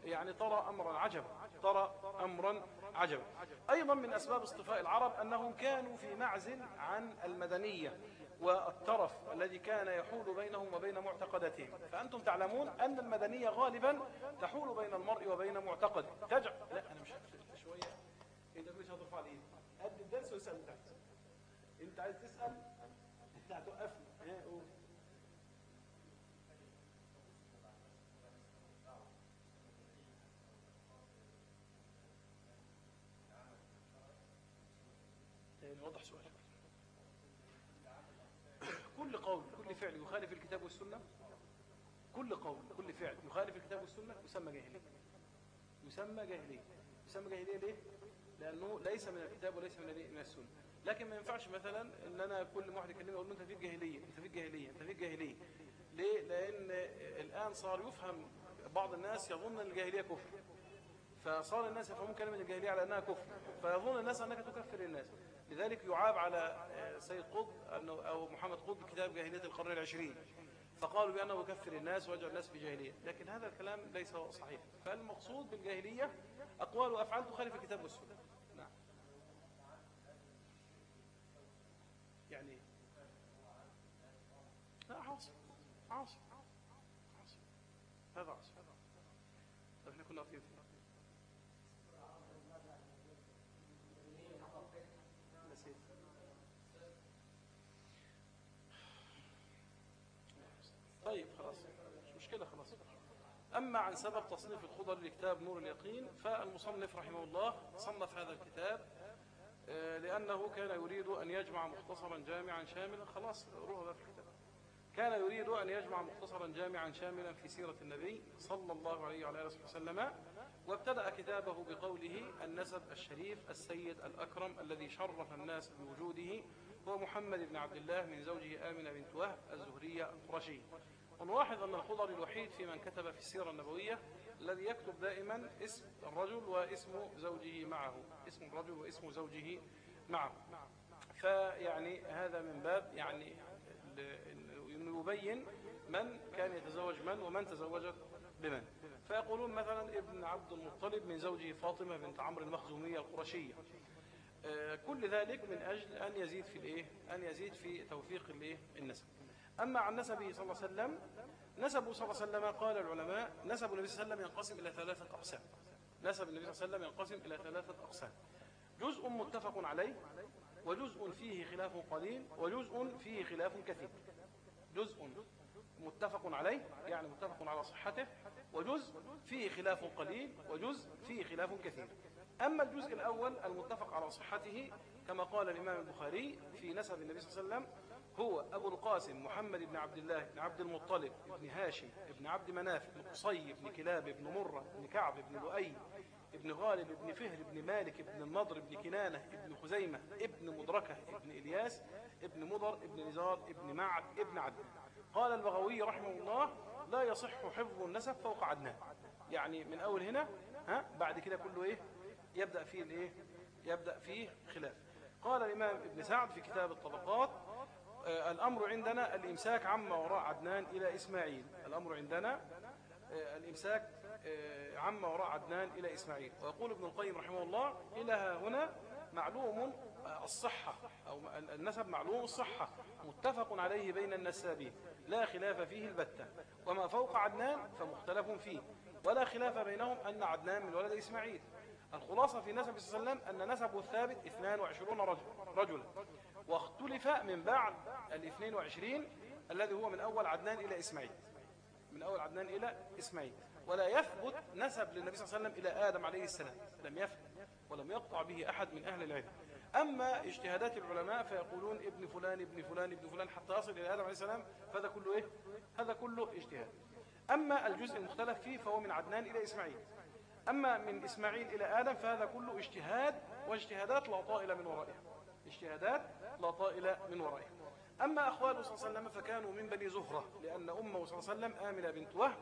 يعني ترى أمرا عجبا ترى أمرا عجبا. أيضا من أسباب اصطفاء العرب أنهم كانوا في معزل عن المدنية والترف الذي كان يحول بينهم وبين معتقداتهم. فأنتم تعلمون أن المدنية غالبا تحول بين المرء وبين معتقد. تجعل لا أنا مش هفلت شوية. أنت مش هترفع لي قد الدرس ويسأل تحت. أنت عايز تسأل؟ أنت هتوقفني. واضح سؤال. كل قول كل فعل يخالف الكتاب والسنة كل قول كل فعل يخالف الكتاب والسنة يسمى جاهلية. يسمى جاهلية. يسمى جاهلية ليه؟ لأنه ليس من الكتاب وليس من من السنة. لكن ما ينفعش مثلا إن أنا كل واحد يكلمني أقول له أنت في الجاهليه أنت في الجاهليه أنت في الجاهليه ليه؟ لأن الآن صار يفهم بعض الناس يظن إن الجاهلية كفر. فصار الناس يفهمون كلمة الجاهلية على أنها كفر. فيظن الناس انك تكفر الناس لذلك يعاب على آه، سيد قطب أنه أو محمد قطب كتاب جاهلية القرن العشرين. فقالوا بأنه يكفر الناس ويجعل الناس في جاهلية. لكن هذا الكلام ليس صحيح. فالمقصود بالجاهلية أقوال وأفعال تخالف الكتاب والسنة. نعم. يعني لا عاصم عاصم هذا عاصم طيب إحنا كنا واقفين فيه طيب خلاص مش مشكلة خلاص أما عن سبب تصنيف الخضر لكتاب نور اليقين فالمصنف رحمه الله صنف هذا الكتاب آه، لأنه كان يريد أن يجمع مختصرا جامعا شاملا. خلاص روح في الكتاب. كان يريد أن يجمع مختصرا جامعا شاملا في سيرة النبي صلى الله عليه وعلى آله وسلم وابتدأ كتابه بقوله النسب الشريف السيد الأكرم الذي شرف الناس بوجوده هو محمد بن عبد الله من زوجه آمنة بنت وهب الزهرية القرشية. ونلاحظ أن الخضر الوحيد في من كتب في السيرة النبوية الذي يكتب دائما اسم الرجل واسم زوجه معه. اسم الرجل واسم زوجه معه. فيعني هذا من باب يعني يبين من كان يتزوج من ومن تزوجت بمن. فيقولون مثلا ابن عبد المطلب من زوجه فاطمة بنت عمرو المخزومية القرشية. آه، كل ذلك من أجل أن يزيد في الإيه؟ أن يزيد في توثيق الإيه؟ النسب. أما عن نسبه صلى الله عليه وسلم نسبه صلى الله عليه وسلم قال العلماء نسب النبي صلى الله عليه وسلم ينقسم إلى ثلاثة أقسام. نسب النبي صلى الله عليه وسلم ينقسم إلى ثلاثة أقسام. جزء متفق عليه وجزء فيه خلاف قليل وجزء فيه خلاف كثير. جزء متفق عليه يعني متفق على صحته وجزء فيه خلاف قليل وجزء فيه خلاف كثير. أما الجزء الأول المتفق على صحته كما قال الإمام البخاري في نسب النبي صلى الله عليه وسلم هو أبو القاسم محمد بن عبد الله بن عبد المطلب بن هاشم بن عبد مناف بن قصي بن كلاب بن مرة بن كعب بن لؤي بن غالب بن فهر بن مالك بن النضر بن كنانة بن خزيمة ابن مدركة ابن إلياس ابن مضر ابن نزار ابن معد ابن عدنان قال البغوي رحمه الله لا يصح حفظ النسب فوق عدنان. يعني من أول هنا ها بعد كده كله إيه؟ يبدأ فيه الإيه؟ يبدأ فيه خلاف. قال الإمام ابن سعد في كتاب الطبقات الأمر عندنا الإمساك عما وراء عدنان إلى إسماعيل. الأمر عندنا آه الإمساك آه عما وراء عدنان إلى إسماعيل. ويقول ابن القيم رحمه الله إلى هنا معلوم الصحة أو النسب معلوم الصحة متفق عليه بين النسابين. لا خلاف فيه البتة. وما فوق عدنان فمختلف فيه. ولا خلاف بينهم أن عدنان من ولد إسماعيل. الخلاصة في نسب وسلم أن نسبه الثابت 22 رجل رجلا. واختلف من بعد ال 22 الذي هو من أول عدنان إلى إسماعيل. من أول عدنان إلى إسماعيل. ولا يثبت نسب للنبي صلى الله عليه وسلم إلى آدم عليه السلام. لم يثبت ولم يقطع به أحد من أهل العلم. أما اجتهادات العلماء فيقولون ابن فلان ابن فلان ابن فلان حتى يصل إلى آدم عليه السلام فهذا كله إيه؟ هذا كله اجتهاد. أما الجزء المختلف فيه فهو من عدنان إلى إسماعيل. أما من إسماعيل إلى آدم فهذا كله اجتهاد واجتهادات لا طائل من ورائها. اجتهادات لا طائل من ورائها أما أخواله صلى الله عليه وسلم فكانوا من بني زهرة لأن أمه صلى الله عليه وسلم آمنة بنت وهب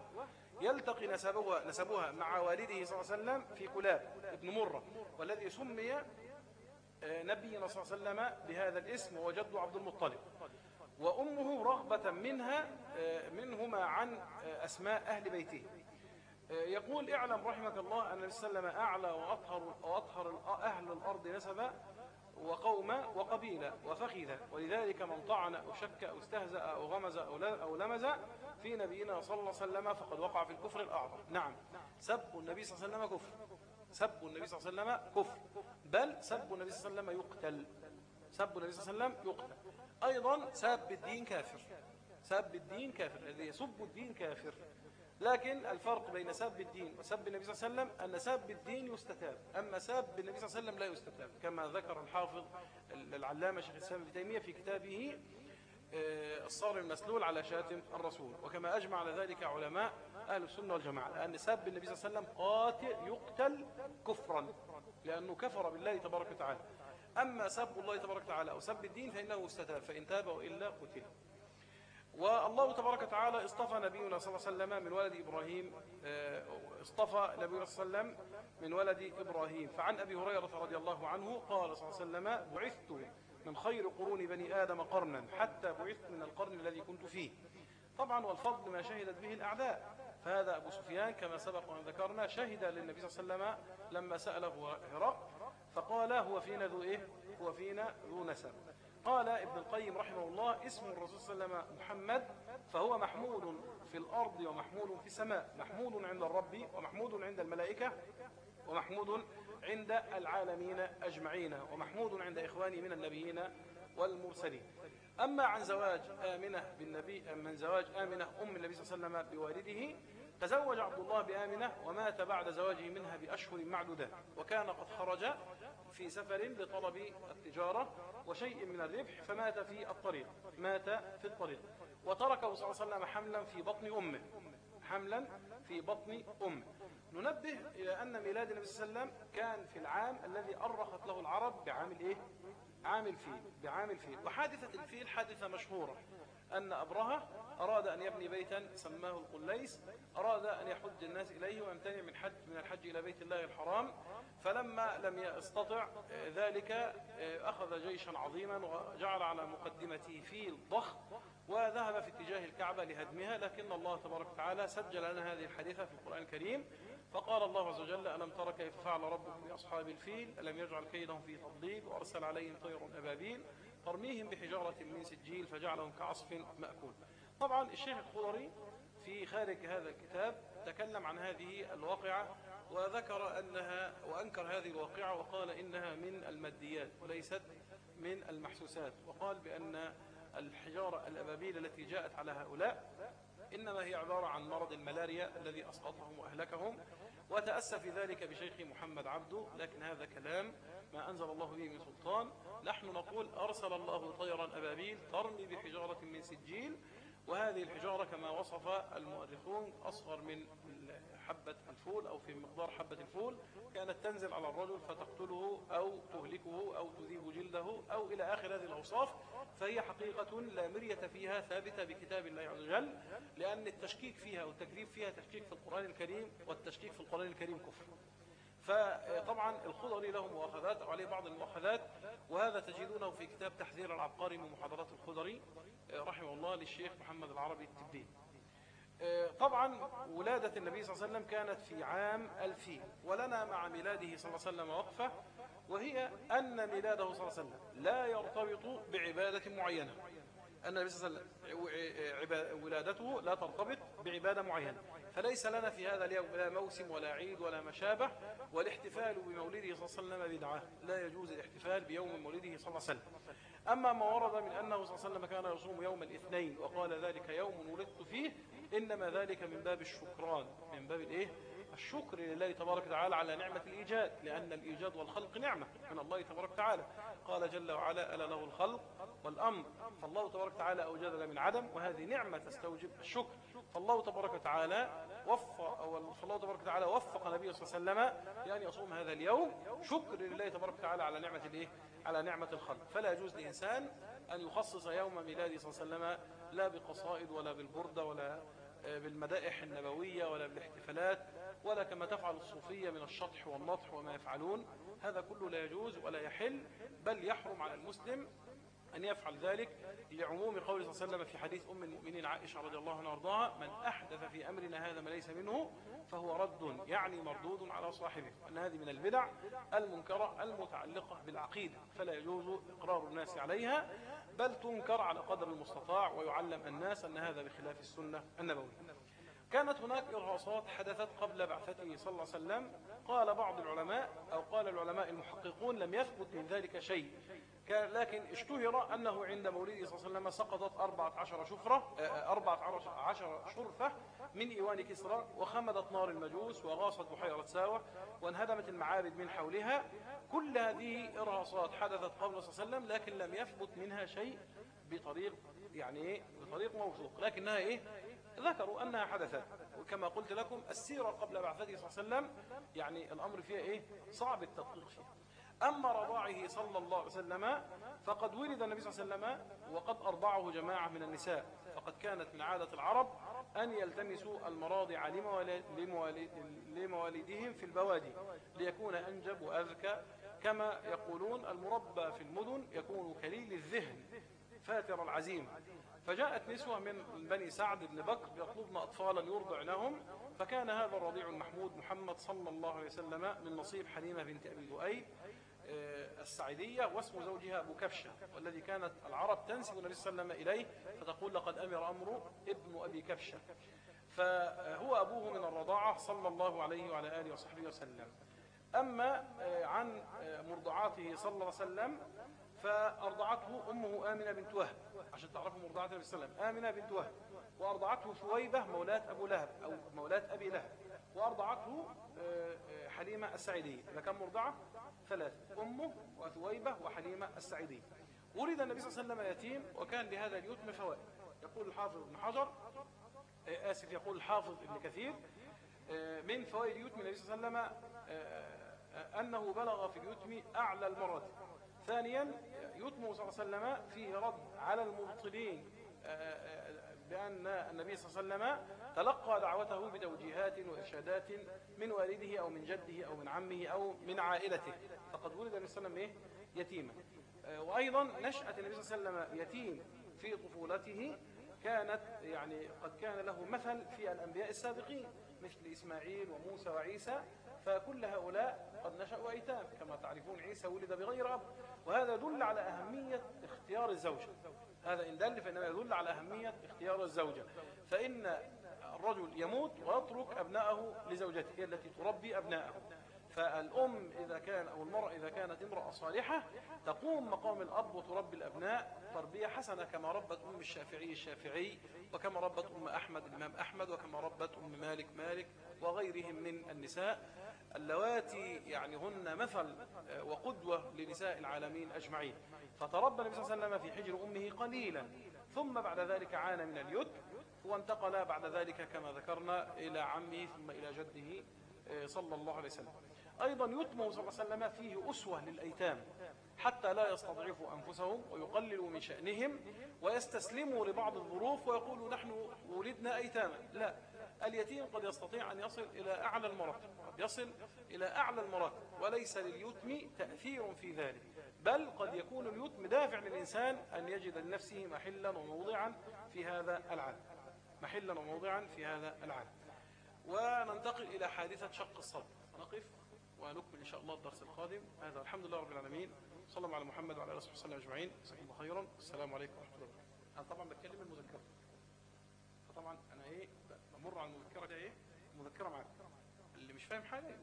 يلتقي نسبها, نسبها مع والده صلى الله عليه وسلم في كلاب ابن مرة والذي سمي آه، نبينا صلى الله عليه وسلم بهذا الاسم وجد عبد المطلب. وأمه رغبة منها آه، منهما عن آه، أسماء أهل بيته. يقول اعلم رحمك الله أن النبي صلى الله عليه وسلم أعلى وأطهر, وأطهر أهل الأرض نسبا وقوما وقبيلة وفخذة. ولذلك من طعن أو شك أو استهزأ أو غمز أو لمز في نبينا صلى الله عليه وسلم فقد وقع في الكفر الأعظم. نعم. سب النبي صلى الله عليه وسلم كفر. سب النبي صلى الله عليه وسلم كفر. بل سب النبي صلى الله عليه وسلم يقتل. سب النبي صلى الله عليه وسلم يقتل. أيضا سب الدين كافر. سب الدين كافر. الذي يسب الدين كافر. لكن الفرق بين سب الدين وسب النبي صلى الله عليه وسلم أن سب الدين يستتاب. أما سب النبي صلى الله عليه وسلم لا يستتاب. كما ذكر الحافظ العلامة شيخ الإسلام ابن تيمية في كتابه آه، الصارم المسلول على شاتم الرسول. وكما أجمع على ذلك علماء أهل السنة والجماعة أن سب النبي صلى الله عليه وسلم قاتل يقتل كفرا لأنه كفر بالله تبارك وتعالى. أما سب الله تبارك وتعالى أو سب الدين فإنه يستتاب فإن تاب وإلا قتل. والله تبارك وتعالى اصطفى نبينا صلى الله عليه وسلم من ولد إبراهيم آه، اصطفى نبينا صلى الله عليه وسلم من ولد إبراهيم. فعن أبي هريرة رضي الله عنه قال صلى الله عليه وسلم بعثت من خير قرون بني آدم قرنا حتى بعثت من القرن الذي كنت فيه. طبعا والفضل ما شهدت به الأعداء. فهذا أبو سفيان كما سبق وأن ذكرنا شهد للنبي صلى الله عليه وسلم لما سأله هرق فقال هو فينا ذو إيه؟ هو فينا ذو نسب. قال ابن القيم رحمه الله اسم الرسول صلى الله عليه وسلم محمد فهو محمود في الأرض ومحمود في السماء محمود عند الرب ومحمود عند الملائكة ومحمود عند العالمين أجمعين ومحمود عند إخواني من النبيين والمرسلين. أما عن زواج آمنة بالنبي من زواج آمنة أم النبي صلى الله عليه وسلم بوالده تزوج عبد الله بآمنة ومات بعد زواجه منها بأشهر معدودات وكان قد خرج في سفر لطلب التجارة وشيء من الربح فمات في الطريق مات في الطريق. وتركه صلى الله عليه وسلم حملا في بطن أمه. حملا في بطن أمه. ننبه إلى أن ميلاد النبي صلى الله عليه وسلم كان في العام الذي أرخت له العرب بعام الإيه؟ عام الفيل بعام الفيل وحادثة الفيل حادثة مشهورة. أن أبرهة أراد أن يبني بيتا سماه القليس أراد أن يحج الناس إليه ويمتنع من حج من الحج إلى بيت الله الحرام. فلما لم يستطع ذلك أخذ جيشا عظيما وجعل على مقدمته فيل ضخم وذهب في اتجاه الكعبة لهدمها. لكن الله تبارك وتعالى سجل لنا هذه الحادثة في القرآن الكريم. فقال الله عز وجل ألم تر كيف فعل ربك بأصحاب الفيل؟ ألم يجعل كيدهم في تضليل وأرسل عليهم طير أبابيل؟ ترميهم بحجارة من سجيل فجعلهم كعصف مأكول. طبعا الشيخ الخضري في خارج هذا الكتاب تكلم عن هذه الواقعة وذكر أنها وأنكر هذه الواقعة وقال إنها من الماديات وليست من المحسوسات. وقال بأن الحجارة الأبابيل التي جاءت على هؤلاء إنما هي عبارة عن مرض الملاريا الذي أسقطهم وأهلكهم. وتأسى في ذلك بشيخ محمد عبده لكن هذا كلام ما أنزل الله به من سلطان. نحن نقول أرسل الله طيرا أبابيل ترمي بحجارة من سجيل وهذه الحجارة كما وصف المؤرخون أصغر من حبة الفول أو في مقدار حبة الفول. كانت تنزل على الرجل فتقتله أو تهلكه أو تذيب جلده أو إلى آخر هذه الأوصاف. فهي حقيقة لا مرية فيها ثابتة بكتاب الله عز وجل لأن التشكيك فيها والتكذيب فيها تشكيك في القرآن الكريم والتشكيك في القرآن الكريم كفر. فطبعا الخضري له مؤاخذات أو عليه بعض المؤاخذات وهذا تجدونه في كتاب تحذير العبقري من محاضرات الخضري رحمه الله للشيخ محمد العربي التبين طبعا ولادة النبي صلى الله عليه وسلم كانت في عام الفيل ولنا مع ميلاده صلى الله عليه وسلم وقفة وهي أن ميلاده صلى الله عليه وسلم لا يرتبط بعبادة معينة. أن النبي صلى الله عليه وسلم ولادته لا ترتبط بعبادة معينة. فليس لنا في هذا اليوم لا موسم ولا عيد ولا مشابه والاحتفال بمولده صلى الله عليه وسلم بدعة. لا يجوز الاحتفال بيوم مولده صلى الله عليه وسلم. أما ما ورد من أنه صلى الله عليه وسلم كان يصوم يوم الاثنين وقال ذلك يوم ولدت فيه إنما ذلك من باب الشكران. من باب الإيه؟ الشكر لله تبارك وتعالى على نعمة الإيجاد لأن الإيجاد والخلق نعمة من الله تبارك وتعالى. قال جل وعلا ألا له الخلق والأمر. فالله تبارك وتعالى أوجدنا من عدم وهذه نعمة تستوجب الشكر. فالله تبارك وتعالى وفق أو فالله تبارك وتعالى وفق النبي صلى الله عليه وسلم لأن يصوم هذا اليوم. شكر لله تبارك وتعالى على نعمة الإيه؟ على نعمة الخلق. فلا يجوز لإنسان أن يخصص يوم ميلاده صلى الله عليه وسلم لا بقصائد ولا بالبردة ولا بالمدائح النبوية ولا بالإحتفالات. ولا كما تفعل الصوفية من الشطح والنطح وما يفعلون. هذا كله لا يجوز ولا يحل بل يحرم على المسلم أن يفعل ذلك لعموم قول صلى الله عليه وسلم في حديث أم المؤمنين عائشة رضي الله عنها وأرضاها من أحدث في أمرنا هذا ما ليس منه فهو رد يعني مردود على صاحبه. أن هذه من البدع المنكرة المتعلقة بالعقيدة فلا يجوز إقرار الناس عليها بل تنكر على قدر المستطاع ويعلم الناس أن هذا بخلاف السنة النبوية. كانت هناك إرهاصات حدثت قبل بعثته صلى الله عليه وسلم. قال بعض العلماء أو قال العلماء المحققون لم يثبت من ذلك شيء. لكن اشتهر أنه عند مولده صلى الله عليه وسلم سقطت أربعة عشر شفرة أربعة عشر شرفة من إيوان كسرى وخمدت نار المجوس وغاصت بحيرة ساوة وانهدمت المعابد من حولها. كل هذه إرهاصات حدثت قبل صلى الله عليه وسلم لكن لم يثبت منها شيء بطريق يعني بطريق موثوق. لكنها إيه؟ ذكروا أنها حدثت. وكما قلت لكم السيرة قبل بعثته صلى الله عليه وسلم يعني الأمر فيها إيه؟ صعب التدقيق فيها أما رضاعه صلى الله عليه وسلم فقد ولد النبي صلى الله عليه وسلم وقد أرضعه جماعة من النساء. فقد كانت من عادة العرب أن يلتمسوا المراضع لموالدهم في البوادي ليكون أنجب وأذكى. كما يقولون المربى في المدن يكون كليل الذهن فاتر العزيمة فجاءت نسوة من بني سعد بن بكر يطلبن أطفالا يرضع لهم فكان هذا الرضيع المحمود محمد صلى الله عليه وسلم من نصيب حليمة بنت أبي لؤي السعيدية واسم زوجها أبو كبشة والذي كانت العرب تنسب النبي صلى الله عليه وسلم إليه فتقول لقد أمر أمره ابن أبي كبشة. فهو أبوه من الرضاعة صلى الله عليه وعلى آله وصحبه وسلم. أما عن مرضعاته صلى الله عليه وسلم فأرضعته أمه آمنة بنت وهب عشان تعرفوا مرضعة النبي صلى الله عليه وسلم. آمنة بنت وهب. وأرضعته ثويبة مولاة أبو لهب أو مولاة أبي لهب. وأرضعته حليمة السعيدية. لكم مرضعة ثلاثة. أمه وثويبة وحليمة السعيدية. ولد النبي صلى الله عليه وسلم يتيم وكان لهذا اليتم فوائد يقول الحافظ ابن حجر آه، آسف يقول الحافظ ابن كثير آه، من فوائد يتم النبي صلى الله عليه وسلم آه، أنه بلغ في اليتم أعلى المراتب ثانيا يتم صلى الله عليه وسلم فيه رد على المبطلين بأن النبي صلى الله عليه وسلم تلقى دعوته بتوجيهات وإرشادات من والده أو من جده أو من عمه أو من عائلته. فقد ولد النبي صلى الله عليه وسلم يتيما. وأيضا نشأة النبي صلى الله عليه وسلم يتيم في طفولته كانت يعني قد كان له مثل في الأنبياء السابقين مثل إسماعيل وموسى وعيسى فكل هؤلاء قد نشأوا أيتام. كما تعرفون عيسى ولد بغير أب. وهذا يدل على أهمية اختيار الزوجة. هذا إن دل فإنه يدل على أهمية اختيار الزوجة. فإن الرجل يموت ويترك أبناءه لزوجته هي التي تربي أبناءه. فالأم إذا كان أو المرأة إذا كانت امرأة صالحة تقوم مقام الأب وتربي الأبناء تربية حسنة كما ربت أم الشافعي الشافعي وكما ربت أم أحمد الإمام أحمد وكما ربت أم مالك مالك وغيرهم من النساء. اللواتي يعني هن مثل وقدوة لنساء العالمين أجمعين. فتربى النبي صلى الله عليه وسلم في حجر أمه قليلا. ثم بعد ذلك عانى من اليد وانتقل بعد ذلك كما ذكرنا إلى عمه ثم إلى جده صلى الله عليه وسلم. أيضا يتم صلى الله عليه وسلم فيه أسوة للأيتام حتى لا يستضعفوا أنفسهم ويقللوا من شأنهم ويستسلموا لبعض الظروف ويقولوا نحن ولدنا أيتاما. لا اليتيم قد يستطيع أن يصل إلى أعلى المراتب يصل إلى أعلى المراتب وليس لليتم تأثير في ذلك بل قد يكون اليتم دافع للإنسان أن يجد لنفسه محلا وموضعا في هذا العالم. محلا وموضعا في هذا العالم. وننتقل إلى حادثة شق الصدر نقف ونكمل إن شاء الله الدرس القادم. هذا الحمد لله رب العالمين. صلى الله على محمد وعلى آله وصحبه وسلم أجمعين. جزاكم الله خيرا السلام عليكم ورحمة الله. أنا طبعا بتكلم المذكرة فطبعا أنا إيه؟ بمر على المذكرة دي إيه؟ مذكرة معاك اللي مش فاهم حاجة.